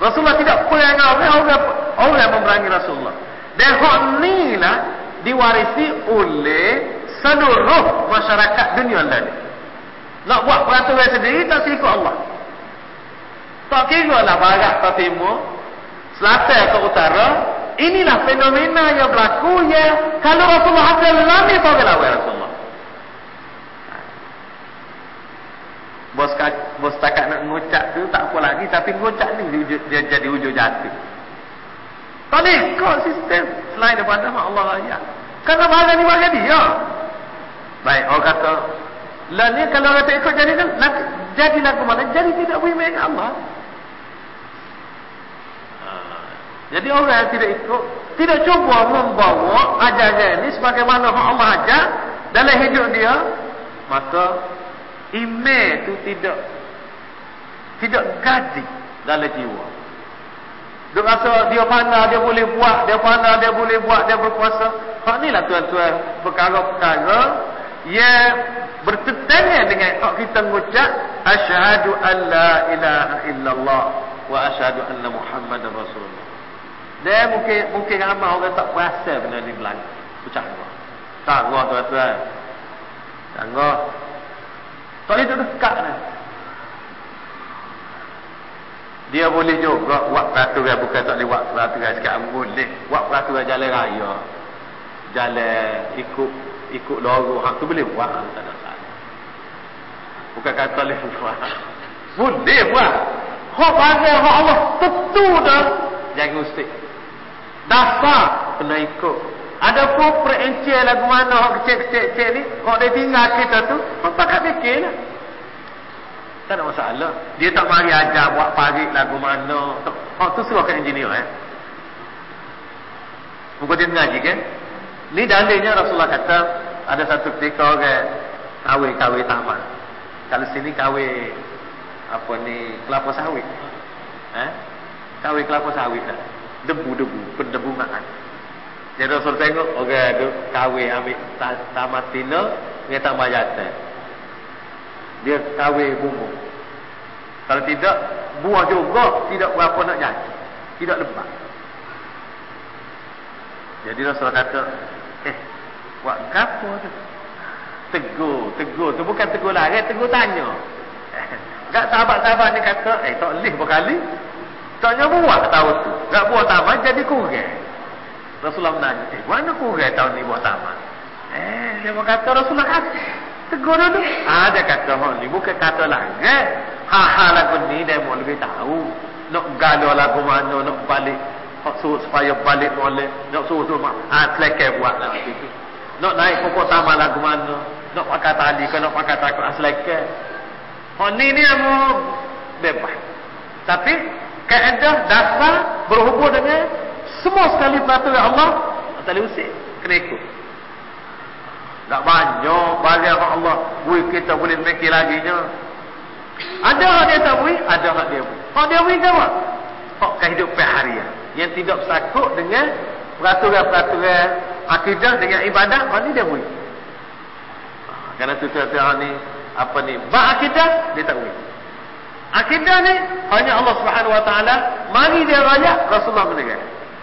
Rasulullah tidak perang orang orang orang memerangi Rasulullah. Dan hak ni lah diwarisi oleh seluruh masyarakat dunia lain. Nak buat peraturan sendiri tak ikut Allah. Tak kira lah barat ke timur, selatan ke utara. Inilah fenomena yang berlaku ya kalau Rasulullah hasil lami tak lawan Rasulullah. Bos, bos takat nak ngucap tu tak apa lagi tapi ngucap ni dia jadi hujung jatuh. Tak boleh ikut sistem selain daripada Allah raya. Kerana bahagian ni bahagian dia. Baik, orang kata lah ni kalau tak ikut jadi kan jadi lagu mana jadi tidak boleh main Allah. Ha. Jadi orang yang tidak ikut tidak cuba membawa ajaran ini sebagaimana Allah ajar dalam hidup dia maka iman itu tidak tidak gadi dalam jiwa. Dia rasa dia pandai dia boleh buat, dia pandai dia boleh buat, dia berkuasa. Hak inilah tuan-tuan perkara-perkara yang bertentangan dengan hak kita mengucap asyhadu an la ilaha illallah wa asyhadu anna muhammadar rasulullah. Dia mungkin mungkin ramai orang tak perasan benda ni berlaku ucap Allah tak Allah tuan-tuan. Jangan tak boleh dekat ni dia boleh juga buat peraturan bukan tak boleh buat peraturan sekarang boleh buat peraturan jalan raya jalan ikut ikut lorong hak tu boleh buat tak ada Bukan kata boleh buat. Boleh buat. Hak bagi hak Allah tentu dah. Jangan ustaz. Dasar kena ikut. Ada pun perencik lagu mana hak kecil-kecil ni. Hak dia tinggal kita tu. Hak tak fikir lah. Tak ada masalah. Dia tak mari ajar buat parit lagu mana. Hak tu suruh ke engineer eh. Muka dia ngaji kan. Ni dalilnya Rasulullah kata. Ada satu ketika orang kahwin-kahwin tamat. Kalau sini kahwin apa ni kelapa sawit. Eh? Kahwin kelapa sawit dah. Debu-debu, pendebu makan. Jadi Rasul tengok orang okay, ada kahwin ambil tamat tina dengan tambah jatuh. Dia kahwin bumbu. Kalau tidak, buah juga tidak berapa nak jadi. Tidak lebat. Jadi Rasul kata, eh, buat gapo tu? tegur, tegur tu bukan tegur lari, tegur tanya. Gak sahabat-sahabat ni kata, eh tak boleh berkali. Taknya buat tahu tu. Gak buat taman jadi kurang. Rasulullah menanya, eh mana kurang tahun ni buat taman? Eh, dia kata Rasulullah kata. Tegur dulu. Ah, dia kata, oh, ni bukan kata lagi. Ha-ha lagu ni dia mau lebih tahu. Nak gaduh lagu mana, nak balik. Suruh supaya balik boleh. Nak suruh-suruh. Ah, selekeh buat lah. Nak naik pokok taman lagu mana nak pakai tali ke nak pakai takut aslaka oh ni ni aku bebas tapi kaedah dasar berhubung dengan semua sekali peraturan Allah tak boleh usik kena ikut tak banyak banyak Allah bui kita boleh mikir lagi nya ada hak dia tak bui ada hak dia bui hak dia bui apa hak kehidupan harian yang tidak sakut dengan peraturan-peraturan akidah dengan ibadah, ni dia boleh. Ha, kerana tu tu ni apa ni? Ba akidah dia tak boleh. Akidah ni hanya Allah Subhanahu Wa Taala mari dia raya Rasulullah mendengar.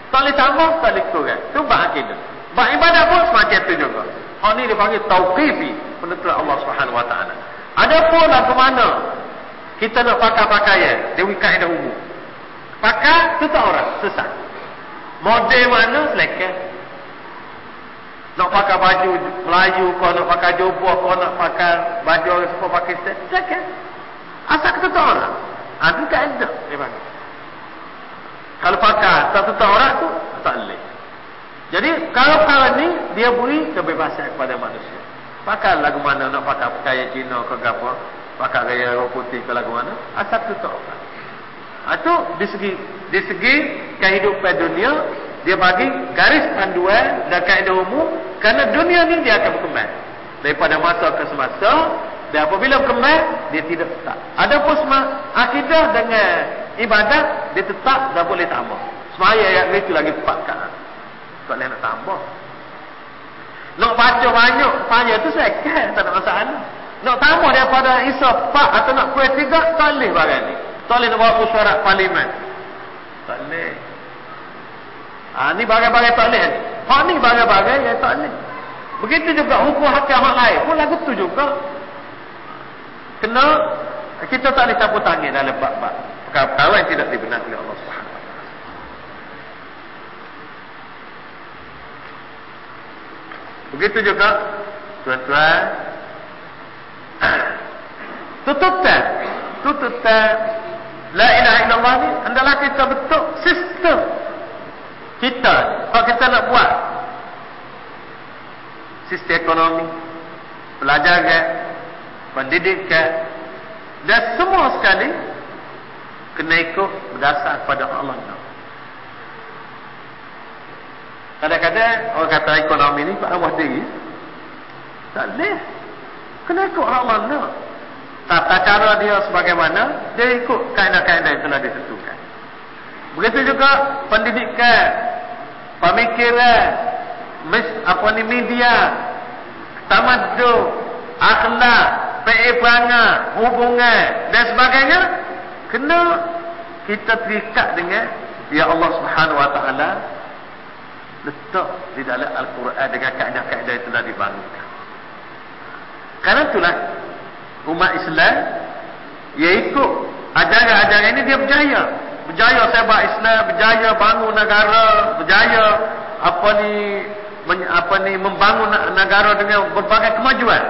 Boleh tambah, boleh kurang. Tu ba akidah. Ba ibadah pun semacam tu juga. Hak ni dipanggil tauqifi penentuan Allah Subhanahu Wa Taala. Adapun lah ke mana kita nak pakai pakaian, dia kaedah umum. Pakai tu tak orang sesat. Model mana selekeh. Nak pakai baju Melayu kau nak pakai joboh kau nak pakai baju orang semua pakai set, selekeh. Asal kita tak orang. Ha, tu kaedah. Kalau pakai tak tu tak orang tu, tak boleh. Jadi kalau kalau ni dia beri kebebasan kepada manusia. Pakai lagu mana nak pakai pakaian Cina ke apa, pakai gaya orang putih ke lagu mana, asal tu tak. Itu ha, di segi di segi kehidupan dunia dia bagi garis panduan dan kaedah umum kerana dunia ni dia akan berkembang daripada masa ke semasa dan apabila berkembang dia tidak tetap. Ada pun semua akidah dengan ibadat dia tetap dan boleh tambah. Semaya yang itu lagi tepat kan tak boleh nak tambah. Nak baca banyak banyak tu sekal tak ada masalah. Nak tambah daripada isa pak atau nak kuih tiga tak boleh barang ni. Tak boleh nak bawa usyarat parlimen. Tak boleh ha, ni bagai-bagai tak boleh hak ni bagai-bagai yang tak boleh begitu juga hukum hakim hak lain. Pun lagu tu juga. Kena kita tak boleh campur tangan dalam bab-bab perkara-perkara yang tidak dibenarkan oleh Allah SWT Begitu juga tuan-tuan tutupan tutupan la ilaha illallah ni adalah kita bentuk sistem kita. Kalau kita nak buat sistem ekonomi pelajaran pendidikan dan semua sekali kena ikut berdasar kepada Allah Kadang-kadang orang kata ekonomi ni Pak Allah diri. Tak boleh. Kena ikut Allah nak. Tata cara dia sebagaimana, dia ikut kaedah-kaedah yang telah ditentukan. Begitu juga pendidikan, pemikiran, mis, apa ni media, tamadun, akhlak, perangai, hubungan dan sebagainya kena kita terikat dengan ya Allah Subhanahu wa taala letak di dalam Al-Quran dengan kaedah-kaedah yang telah dibangunkan. Karena itulah umat Islam ia ikut ajaran-ajaran ini dia berjaya. Berjaya sepak Islam, berjaya bangun negara, berjaya apa ni apa ni membangun negara dengan berbagai kemajuan.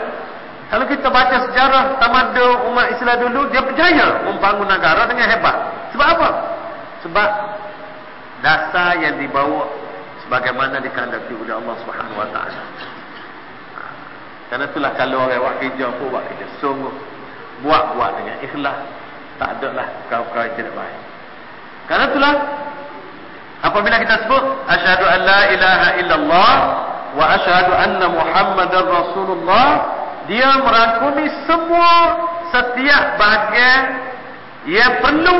Kalau kita baca sejarah tamadun umat Islam dulu, dia berjaya membangun negara dengan hebat. Sebab apa? Sebab dasar yang dibawa bagaimana dikehendaki oleh Allah Subhanahu wa taala. Karena itulah kalau orang buat kerja pun buat kerja sungguh buat-buat dengan ikhlas tak ada lah kau-kau yang tidak baik. Karena itulah apabila kita sebut asyhadu an la ilaha illallah wa asyhadu anna muhammadar rasulullah dia merangkumi semua setiap bahagian yang perlu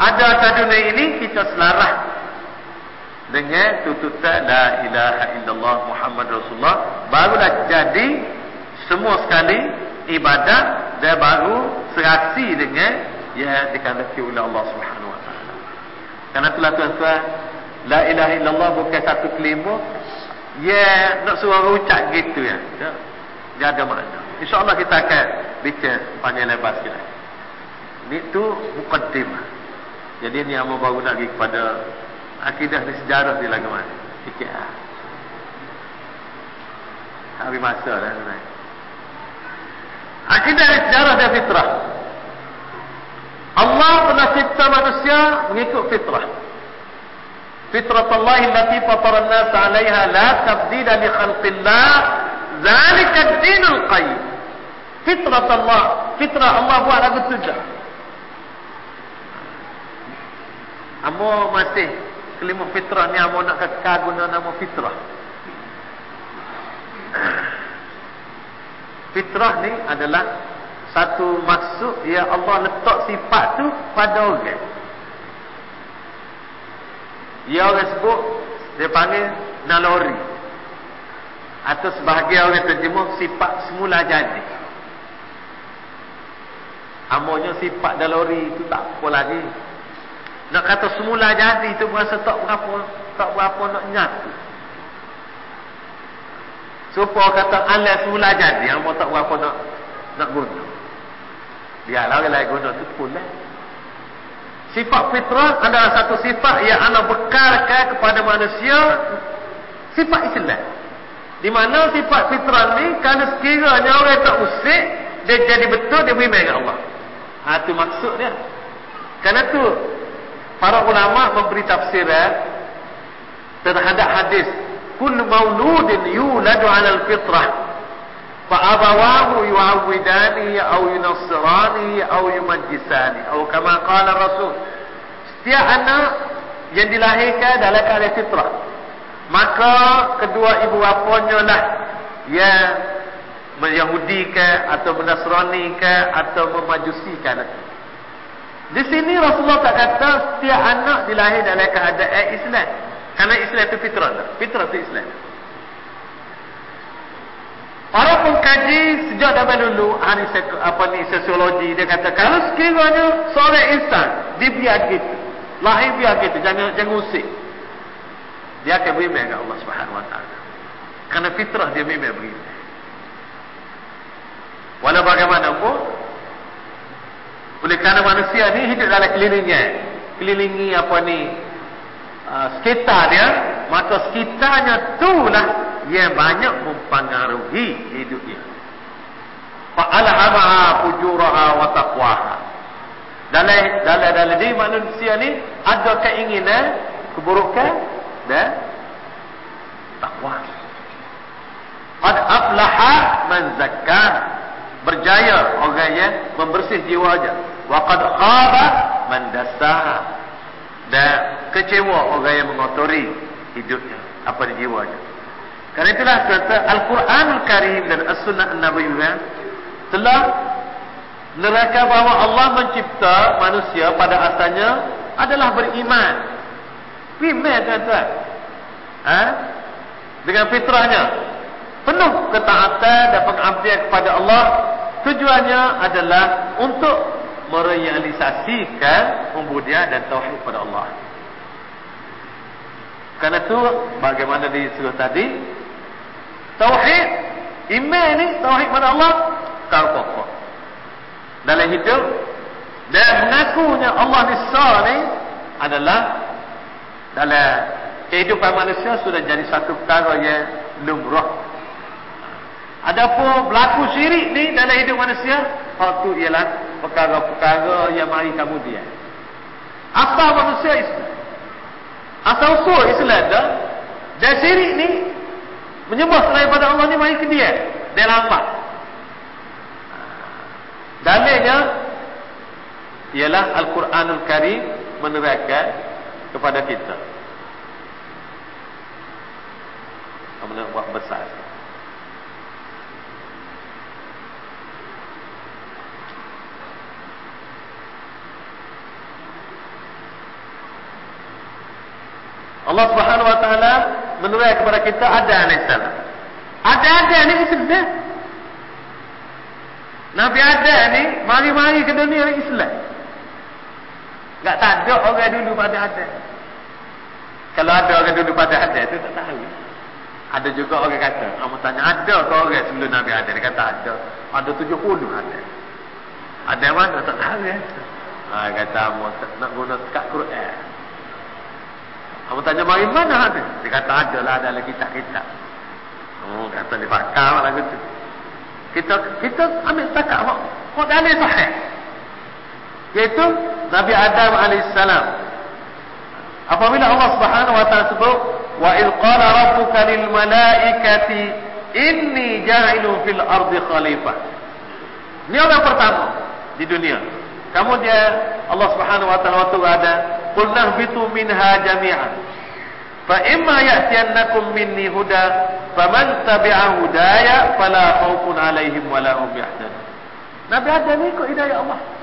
ada atas dunia ini kita selaras dengan tututan la ilaha illallah Muhammad Rasulullah barulah jadi semua sekali ibadat dan baru serasi dengan yang dikandaki oleh Allah Subhanahu wa taala. Karena itulah tuan-tuan la ilaha illallah bukan satu kelima ya nak suruh ucap gitu ya. Ada makna. Insya-Allah kita akan bincang panjang lebar sikit. Ini tu mukaddimah. Jadi ni yang baru nak pergi kepada akidah ni sejarah dia lagu mana sikit lah habis masa lah akidah ni sejarah dia fitrah Allah pernah cipta manusia mengikut fitrah fitrah Allah allati fatara an-nas 'alayha la tabdila li khalqillah zalika ad-dinul qayyim. Fitrah Allah fitrah Allah buat lagu tu Amo masih kelima fitrah ni amo nak kekal guna nama fitrah. Fitrah ni adalah satu maksud ya Allah letak sifat tu pada orang. Ya orang sebut dia panggil nalori atau sebahagian orang terjemah sifat semula jadi. Amanya sifat dalori itu tak apa lagi. Nak kata semula jadi itu berasa tak berapa tak berapa nak nyatu. Supaya kata alas semula jadi amanya tak berapa nak nak guna. Biarlah orang lain guna itu pun lah sifat fitrah adalah satu sifat yang anda bekalkan kepada manusia. Sifat Islam di mana sifat Fitrah ni kalau sekiranya orang tak usik dia jadi betul dia beriman dengan Allah. Ha tu maksud dia. Karena tu para ulama memberi tafsiran terhadap hadis kullu mauludin yuladu 'ala al-fitrah fa abawahu yu'awwidani aw yunassirani aw yumajjisani aw kama qala rasul setiap anak yang dilahirkan dalam keadaan fitrah maka kedua ibu bapanya lah yang Yahudi ke atau Nasrani ke atau memajusikan di sini Rasulullah tak kata setiap anak dilahir dalam keadaan Islam. Kerana Islam itu fitrah. Fitrah itu Islam. Para pengkaji sejak zaman dulu. Ahli apa ni sosiologi. Dia kata kalau sekiranya seorang insan dibiar gitu, lahir biar gitu, jangan jangan usik. Dia akan beriman kepada Allah Subhanahu Wa Taala. Karena fitrah dia memang begitu. Walau bagaimanapun oleh kerana manusia ni hidup dalam kelilingnya kelilingi apa ni uh, sekitar dia maka sekitarnya itulah yang banyak mempengaruhi hidup dia. Fa'alhamaha fujuraha wa taqwaha. Dalam dalam dalam diri manusia ni ada keinginan keburukan dan takwa. Qad aflaha man zakka. Berjaya orang yang membersih jiwa jiwanya. Wa qad khaba man dassaha. Dan kecewa orang yang mengotori hidupnya apa di jiwanya. Karena itulah kata Al-Quranul Karim dan As-Sunnah An-Nabiyah telah neraka bahawa Allah mencipta manusia pada asalnya adalah beriman. Beriman kata. Ha? Dengan fitrahnya. Penuh ketaatan dan pengabdian kepada Allah. Tujuannya adalah untuk merealisasikan pembudian dan tauhid kepada Allah. Karena itu bagaimana disuruh tadi Tauhid Iman ni Tauhid pada Allah Kau pokok Dalam hidup Dan mengakunya Allah Nisa ni Adalah Dalam kehidupan manusia Sudah jadi satu perkara yang Lumrah Adapun berlaku syirik ni Dalam hidup manusia Waktu ialah Perkara-perkara yang mari kemudian Asal manusia Islam Asal usul Islam dah Dan syirik ni Menyembah selain pada Allah ni mari ke dia. Dia lambat. Dalilnya ialah Al-Quranul Karim menerangkan kepada kita. Kamu nak buat besar. Allah Subhanahu wa taala menuai kepada kita ada alaihissalam. Ada ada ni Islam. Nabi ada ni mari-mari ke dunia Islam. Tak ada orang dulu pada ada. Kalau ada orang dulu pada ada tu tak tahu. Ada juga orang kata, kamu tanya ada ke orang sebelum Nabi ada? Dia kata ada. Ada 70 ada. Ada mana tak tahu ya. Ha, kata, nak guna kat Quran. Kamu tanya mari mana ada? Dia kata ada lah dalam kitab-kitab. Oh, kata dia bakar lah gitu. Kita kita ambil setakat kok. Kok dalil sahih? Yaitu Nabi Adam alaihissalam. Apabila Allah Subhanahu wa taala sebut wa il qala rabbuka lil malaikati inni ja'ilun fil ardi khalifah. Ini orang pertama di dunia. Kamu dia Allah Subhanahu wa taala waktu ada qul nahbitu minha jami'an. Fa imma ya'tiyannakum minni huda faman tabi'a hudaya fala khaufun 'alaihim wa la hum yahzanun. Nabi Adam ikut hidayah Allah.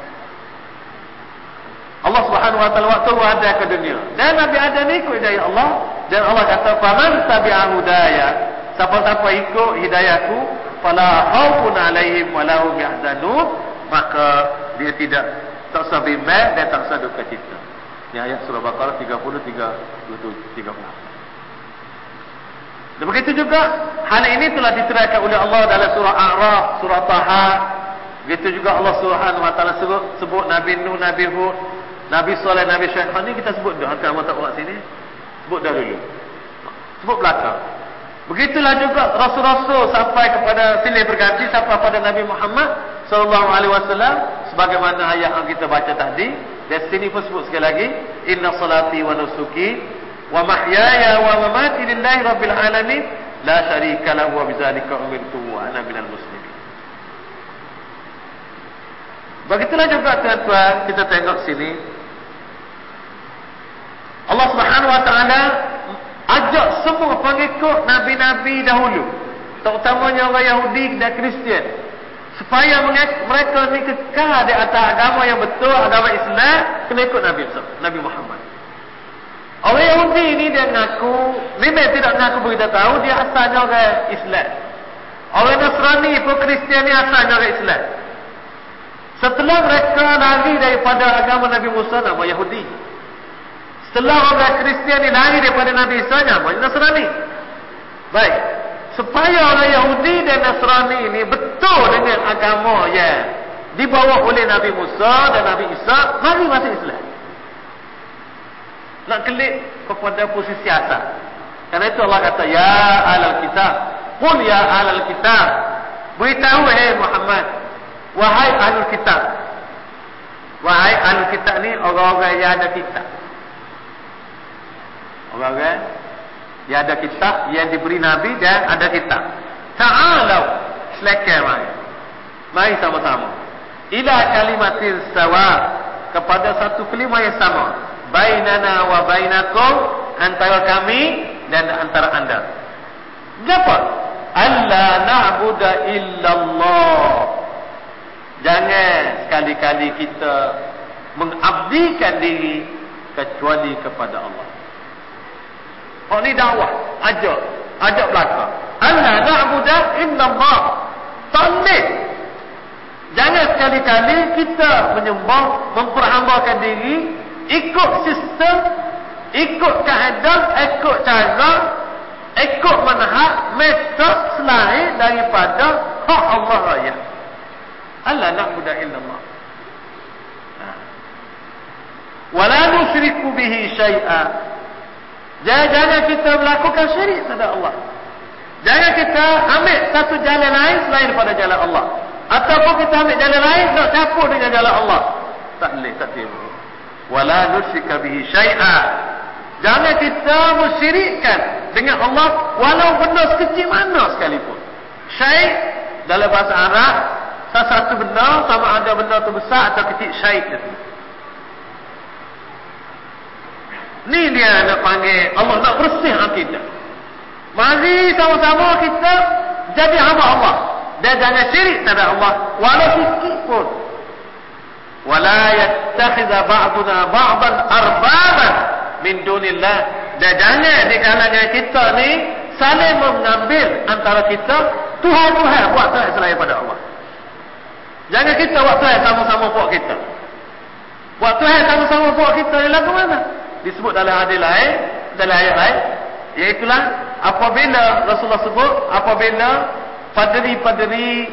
Allah Subhanahu wa taala waktu ada ke dunia. Dan Nabi Adam ikut hidayah Allah. Dan Allah kata faman tabi'a hudaya siapa-siapa ikut hidayahku fala khaufun alaihim wala hum yahzanun maka dia tidak usah bimbang dan tak duka cita. Ini ayat surah Baqarah 33 30 dan begitu juga hal ini telah diterangkan oleh Allah dalam surah A'raf surah Taha. Begitu juga Allah Subhanahu wa taala sebut sebut Nabi Nuh Nabi Hud Nabi Saleh Nabi Syekh ni kita sebut dah kan tak buat sini. Sebut dah dulu. Sebut belakang. Begitulah juga rasul-rasul sampai kepada silih berganti sampai pada Nabi Muhammad sallallahu alaihi wasallam sebagaimana ayat yang kita baca tadi. Dan sini pun sebut sekali lagi inna salati wa nusuki wa mahyaya wa mamati lillahi rabbil alamin la syarika lahu wa bidzalika umirtu wa ana minal muslimin. Begitulah juga tuan-tuan kita tengok sini Allah Subhanahu wa taala ajak semua pengikut nabi-nabi dahulu terutamanya orang Yahudi dan Kristian supaya mereka ni kekal di atas agama yang betul agama Islam kena ikut Nabi Nabi Muhammad. Orang Yahudi ni dia mengaku memang tidak mengaku berita tahu dia asalnya orang Islam. Orang Nasrani pun Kristian ni asalnya orang Islam. Setelah mereka lari daripada agama Nabi Musa nama Yahudi setelah orang Kristian ni lari daripada Nabi Isa namanya Nasrani. Baik. Supaya orang Yahudi dan Nasrani ini betul dengan agama yang dibawa oleh Nabi Musa dan Nabi Isa, mari masuk Islam. Nak klik kepada posisi asal. Karena itu Allah kata, Ya alal kitab. Qul ya alal kitab. Beritahu, hey Muhammad. Wahai alul kitab. Wahai alul kitab ni orang-orang yang ada kitab. Orang-orang yang ada kitab yang diberi Nabi dan ada kitab. Ta'alau. Selekar mari. Mari sama-sama. Ila kalimatin sawa. Kepada satu kelima yang sama. Bainana wa bainakum. Antara kami dan antara anda. Apa? Allah na'buda illallah. Jangan sekali-kali kita mengabdikan diri kecuali kepada Allah. Oh ni dakwah. Ajak. Ajak belakang. Allah na'budah illallah. Talik. Jangan sekali-kali kita menyembah, memperhambakan diri, ikut sistem, ikut keadaan, ikut cara, ikut manhaj, metod selain daripada hak Allah raya. Allah na'budah illallah. Ha. Wala nusyriku bihi syai'ah. Jangan, jangan kita melakukan syirik kepada Allah. Jangan kita ambil satu jalan lain selain daripada jalan Allah. Ataupun kita ambil jalan lain nak campur dengan jalan Allah. Tak boleh, tak tiba. Wala nusyika bihi syai'a. Jangan kita musyirikkan dengan Allah walau benda sekecil mana sekalipun. Syai' dalam bahasa Arab salah satu benda sama ada benda tu besar atau kecil syai' itu. Ni dia nak panggil Allah nak bersih akidah. Mari sama-sama kita jadi hamba Allah. Dan jangan syirik kepada Allah. Walau sikit pun. Wala yattakhidha ba'duna ba'dan arbaban min dunillah. Dan jangan di kalangan kita ni saling mengambil antara kita Tuhan-Tuhan buat Tuhan selain pada Allah. Jangan kita buat Tuhan sama-sama buat kita. Buat Tuhan sama-sama buat kita ni lagu mana? Disebut dalam hadis lain dalam ayat lain iaitulah apabila Rasulullah sebut apabila padri-padri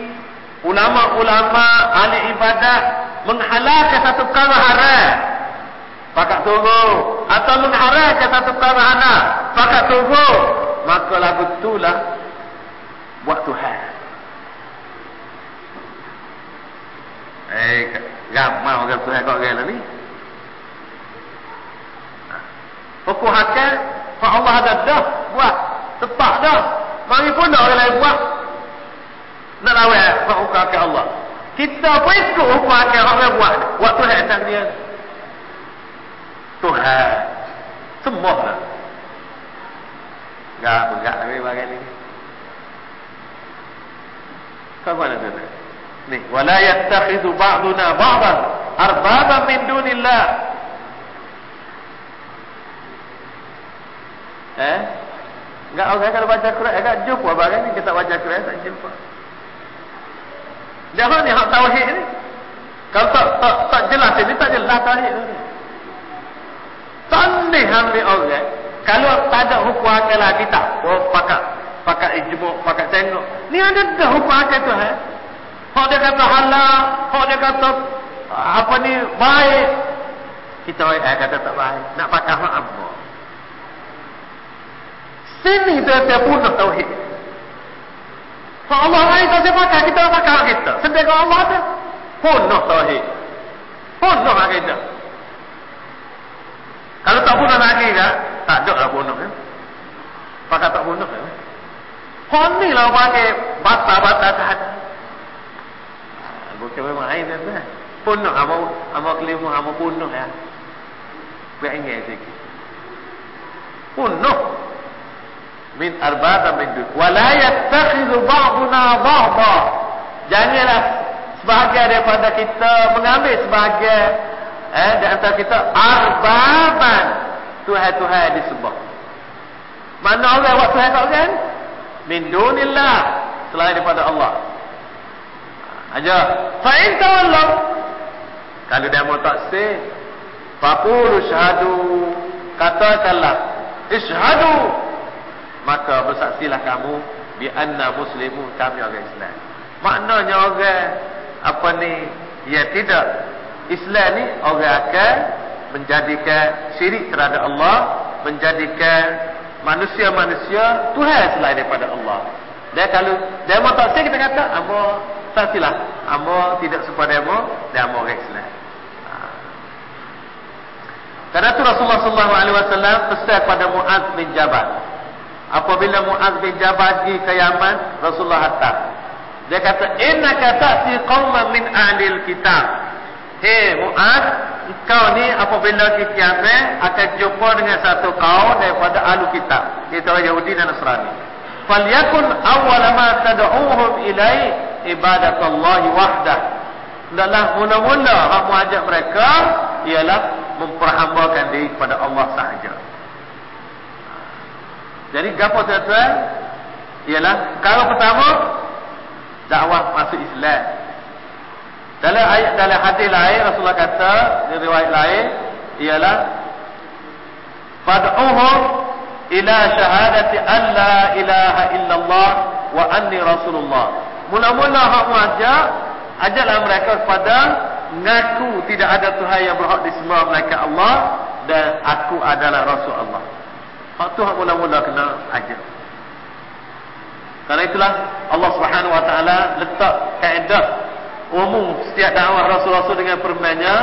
ulama-ulama ahli ibadat menghalalkan satu perkara haram pakat tunggu. Atau mengharamkan satu perkara halal. Pakat tunggu. Maka lagu itulah buat Tuhan. Eh gamal orang Tuhan kau orang ni Hukum hakam Pak Allah ada dah buat. Tepat dah. Mari pun dah orang lain buat. Nak lawai Pak hukum hakam Allah. Kita pun ikut hukum hakam orang lain buat. Buat Tuhan tak dia. Tuhan. Semua lah. Gak Gak Gak Gak ni. Kau mana? Tu Ni. Wala yattakhidhu ba'duna ba'dan. Arbaba min dunillah Eh? Enggak orang kalau baca Quran agak jumpa barang ni kita baca Quran tak jumpa. Dia ni hak tauhid ni. Kalau tak tak, tak jelas ini tak jelas tauhid ni. Tandih ambil orang. Kalau tak ada hukum akal lagi tak. Oh pakat pakat ijmuk, pakat tengok. Ni ada dah hukum akal tu eh. Hak dia kata halal, hak dia kata apa ni baik. Kita eh, kata tak baik. Nak pakai hak apa? Sini dia dia punah tauhid. Kalau Allah lain tak saya pakai, kita pakai hak kita. Sedangkan Allah ada. Punah tauhid. Punah hak kita. Kalau tak punah lagi kan, tak ada lah punah kan. Pakai tak punah kan. Hak ni lah pakai bata-bata tak ada. Bukan memang air kan. Punah, amal, amal kelima, amal punah ya. Biar ingat sikit. Punah min arbaba min dun wa la yattakhidhu ba'duna ba'dha. Janganlah sebahagian daripada kita mengambil sebahagian eh di antara kita arbaban tuhan-tuhan disebut mana orang buat tuhan tak kan min dunillah. Selain daripada Allah. Aja. Fa in tawallu. Kalau dia mau taksir faqulu syahadu. Katakanlah ishhadu maka bersaksilah kamu bi anna muslimun kami orang Islam. Maknanya orang apa ni ya tidak Islam ni orang akan menjadikan syirik terhadap Allah, menjadikan manusia-manusia Tuhan selain daripada Allah. Dan kalau mau tak kita kata, amo saksilah, amo tidak serupa demo, dia amo orang Islam. Ha. Karena itu Rasulullah sallallahu alaihi wasallam pesan pada Muaz bin Jabal apabila Muaz bin Jabal pergi ke Yaman Rasulullah hantar. Dia kata innaka ta'ti qauman min ahli kitab. Hey Muaz kau ni apabila ke Yaman akan jumpa dengan satu kaum daripada ahli kitab iaitu Yahudi dan Nasrani. Falyakun awwal ma tad'uhum ilai ibadatullahi wahdah. Adalah mula-mula hak ajak mereka ialah memperhambakan diri kepada Allah sahaja. Jadi gapo tuan-tuan? Ialah kalau pertama dakwah masuk Islam. Dalam ayat dalam hadis lain Rasulullah kata di riwayat lain ialah fad'uhum ila syahadati an la ilaha illallah wa anni rasulullah. Mula-mula hak mengajak ajaklah mereka kepada ngaku tidak ada Tuhan yang berhak disembah melainkan Allah dan aku adalah rasul Allah. Hak tu hak mula-mula kena ajar. Karena itulah Allah Subhanahu Wa Taala letak kaedah umum setiap dakwah rasul-rasul dengan permennya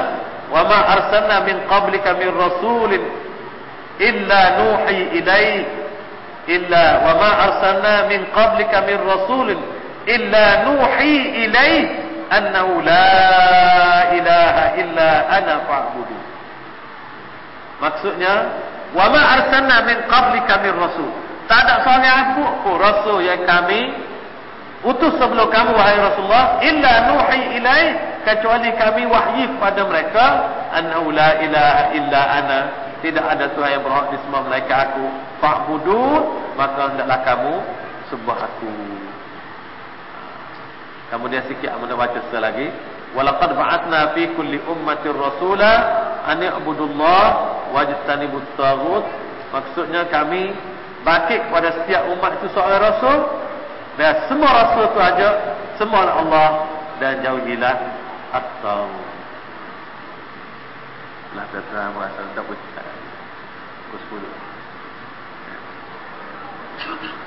wa ma arsalna min qablika min rasulin illa nuhi ilai illa wa ma arsalna min qablika min rasulin illa nuhi ilai annahu la ilaha illa ana fa'budu maksudnya Wa ma arsalna min qablika min rasul. Tak ada seorang pun pun rasul yang kami utus sebelum kamu wahai Rasulullah illa nuhi ilai kecuali kami wahyi kepada mereka annahu la ilaha illa ana. Tidak ada Tuhan yang berhak disembah melainkan aku. Fa'budu maka hendaklah kamu sembah aku. Kemudian sikit amun baca sekali lagi. Walaqad ba'atna fi kulli ummatin rasula an i'budullah wajtanibut tagut maksudnya kami bakit kepada setiap umat itu seorang rasul dan semua rasul itu aja semua Allah dan jauhilah atau lah kata merasa tak putih pukul 10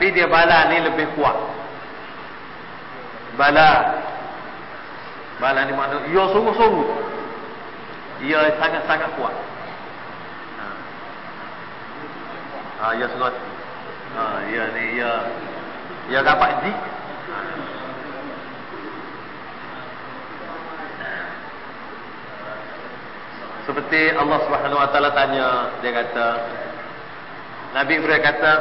Tapi dia bala ni lebih kuat. Bala. Bala ni mana? Ya sungguh-sungguh. Ya sangat-sangat kuat. Ha. ha ya sungguh. Ha, ya ni ya. Ya dapat dik. Seperti Allah Subhanahu wa taala tanya, dia kata Nabi Ibrahim kata,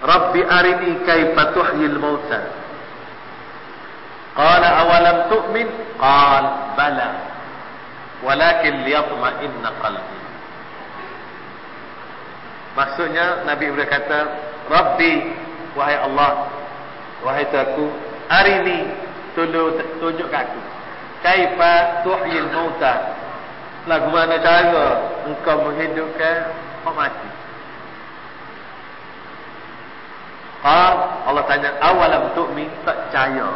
"Rabbi arini kaifa tuhyil mauta." Qala awalam tu'min? Qal bala. Walakin liyatma'inna qalbi. Maksudnya Nabi Ibrahim kata, "Rabbi, wahai Allah, wahai Tuhanku, arini tolong tunjuk aku. Kaifa tuhyil mauta?" Lagu mana cara engkau menghidupkan orang mati? Qal Allah tanya awalam tu'min? Tak percaya.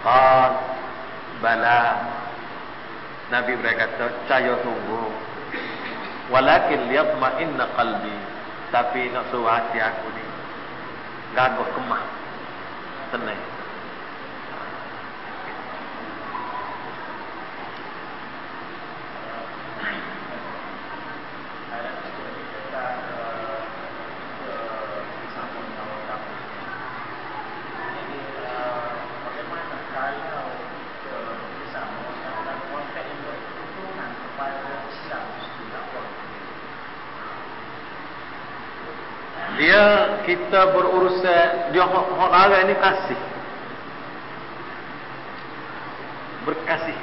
Qal bala. Nabi Ibrahim kata percaya sungguh. Walakin liyatma'inna qalbi. Tapi nak suruh hati aku ni gagah kemah. Tenang dia kita berurusan dia hak larang ni kasih. Berkasih.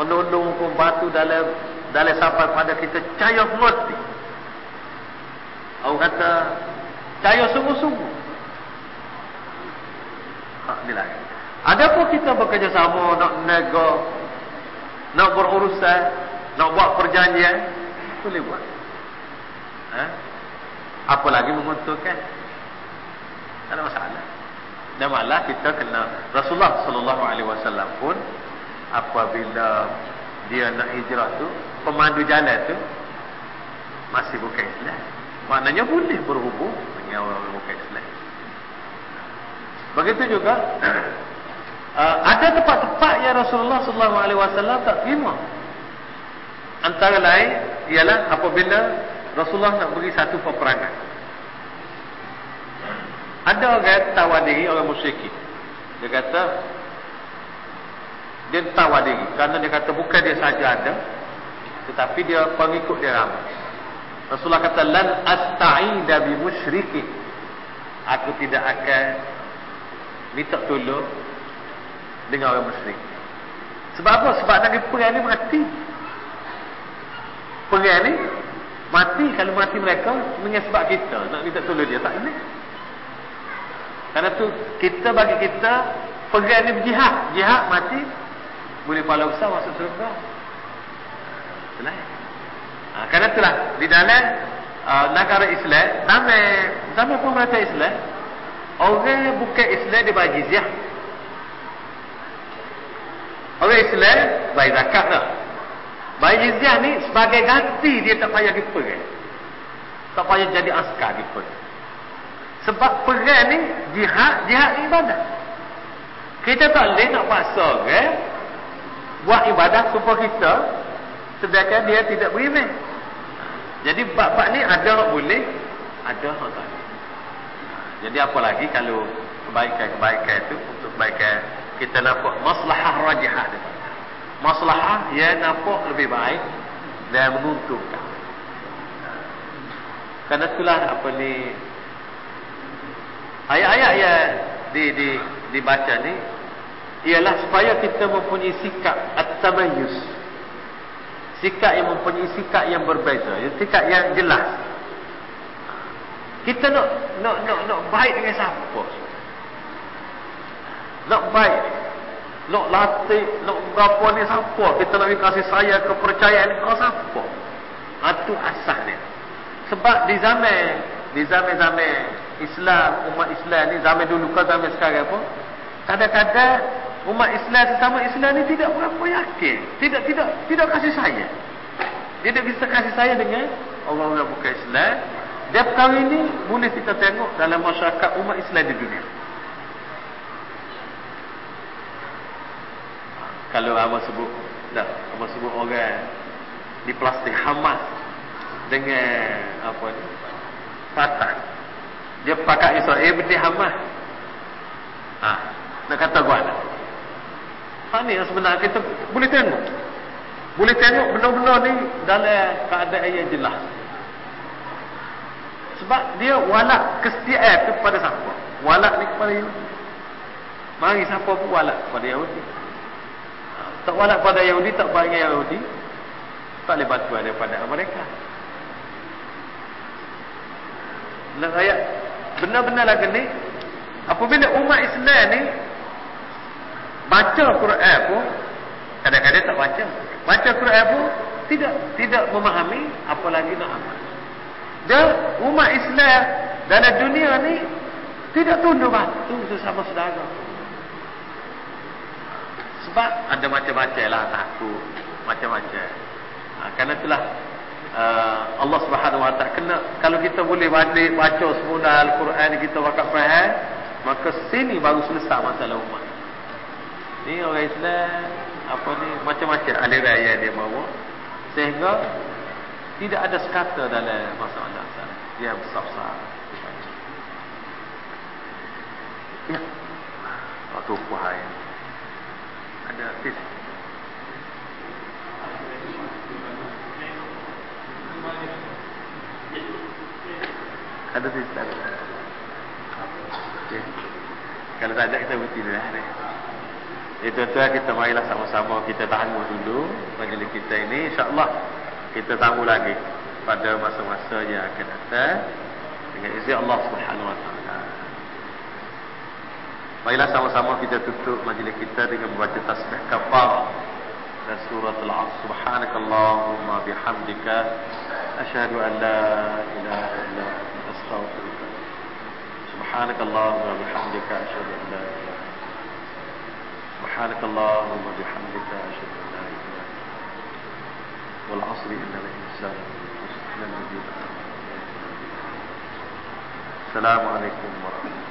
Undung-undung hukum batu dalam dalam sampai pada kita caya mati. Orang kata caya sungguh-sungguh. Hak ni lagi ada pun kita bekerjasama nak nego nak berurusan nak buat perjanjian boleh buat. Ha? Apa lagi menguntungkan? Tak ada masalah. Dan malah kita kena Rasulullah sallallahu alaihi wasallam pun apabila dia nak hijrah tu pemandu jalan tu masih bukan Islam. Maknanya boleh berhubung dengan orang bukan Islam. Begitu juga uh, ada tempat-tempat yang Rasulullah sallallahu alaihi wasallam tak terima. Antara lain ialah apabila Rasulullah nak pergi satu peperangan. Ada orang tawar diri, orang musyrik. Dia kata, dia tawar diri. Kerana dia kata, bukan dia saja ada. Tetapi dia pengikut dia ramai. Rasulullah kata, Lan asta'ida bi musyrikin. Aku tidak akan minta tolong dengan orang musyrik. Sebab apa? Sebab nak perang ni mati. Perang ni Mati kalau mati mereka menyebab kita nak minta tolong dia tak boleh. Karena tu kita bagi kita pergi ni berjihad, jihad mati boleh pahala besar masuk surga. Itulah. Ha, kerana itulah di dalam uh, negara Islam, nama nama pemerintah Islam, orang bukan Islam dia bagi jizyah. Orang Islam bagi zakat lah. Bayar jizyah ni sebagai ganti dia tak payah pergi perang. Tak payah jadi askar pergi perang. Sebab perang ni jihad, jihad ni ibadah. Kita tak boleh nak paksa kan? Buat ibadah supaya kita sedangkan dia tidak beriman. Jadi bab-bab ni ada boleh, ada hak tak. Jadi apa lagi kalau kebaikan-kebaikan itu untuk kebaikan kita nampak maslahah rajihah dia maslahah ya nampak lebih baik dan menguntungkan. Kerana itulah apa ni ayat-ayat yang di, di, dibaca ni ialah supaya kita mempunyai sikap at-tamayyus sikap yang mempunyai sikap yang berbeza sikap yang jelas. Kita nak nak nak nak baik dengan siapa? Nak baik nak latih nak berapa ni siapa? Kita nak kasih saya kepercayaan kau siapa? Itu asalnya sebab di zaman di zaman-zaman Islam umat Islam ni zaman dulu ke zaman sekarang pun kadang-kadang umat Islam sesama Islam ni tidak berapa yakin tidak tidak tidak kasih sayang dia tidak bisa kasih sayang dengan orang-orang bukan Islam. Dia perkara ini boleh kita tengok dalam masyarakat umat Islam di dunia kalau apa sebut dah apa sebut orang di plastik Hamas dengan apa ni Fatah. Dia pakai Israel benih Hamas. Ha, nak kata gua ha, ni yang sebenarnya kita boleh tengok. Boleh tengok benar-benar ni dalam keadaan yang jelas. Sebab dia walak kesetiaan kepada siapa? Walak ni kepada Yahudi. Mari siapa pun walak kepada Yahudi tak walak pada Yahudi tak baik Yahudi. Tak boleh bantuan daripada mereka. Nak ayat benar-benar lagi ni apabila umat Islam ni baca Quran pun kadang-kadang tak baca. Baca Quran pun tidak tidak memahami apalagi nak amal. Dan umat Islam dalam dunia ni tidak tunduk batu sesama saudara sebab ada macam-macam lah takut macam-macam. Ha, kerana itulah uh, Allah Subhanahu Wa Taala kena kalau kita boleh balik baca semua Al-Quran kita wakaf faham maka sini baru selesai masalah umat. Ni orang Islam apa ni macam-macam aliran yang dia bawa sehingga tidak ada sekata dalam masalah yang besar-besar. Ya. Waktu puhai ada tis ada tis tak ada. Kalau tak ada kita berhenti dulu hari itu tu kita marilah sama-sama. Kita tangguh dulu majlis kita ini. insyaAllah kita tangguh lagi pada masa-masa yang akan datang. Dengan izin Allah Subhanahu Wa Taala. Baiklah sama-sama kita tutup majlis kita dengan membaca tasbih kafar dan surah Al-Asr. Subhanakallahumma bihamdika asyhadu an la ilaha illa anta astaghfiruka. Subhanakallahumma bihamdika asyhadu an la ilaha سبحانك اللهم وبحمدك أشهد أن لا إله إلا أنت والعصر إن الإنسان إلا الذين آمنوا السلام عليكم ورحمة الله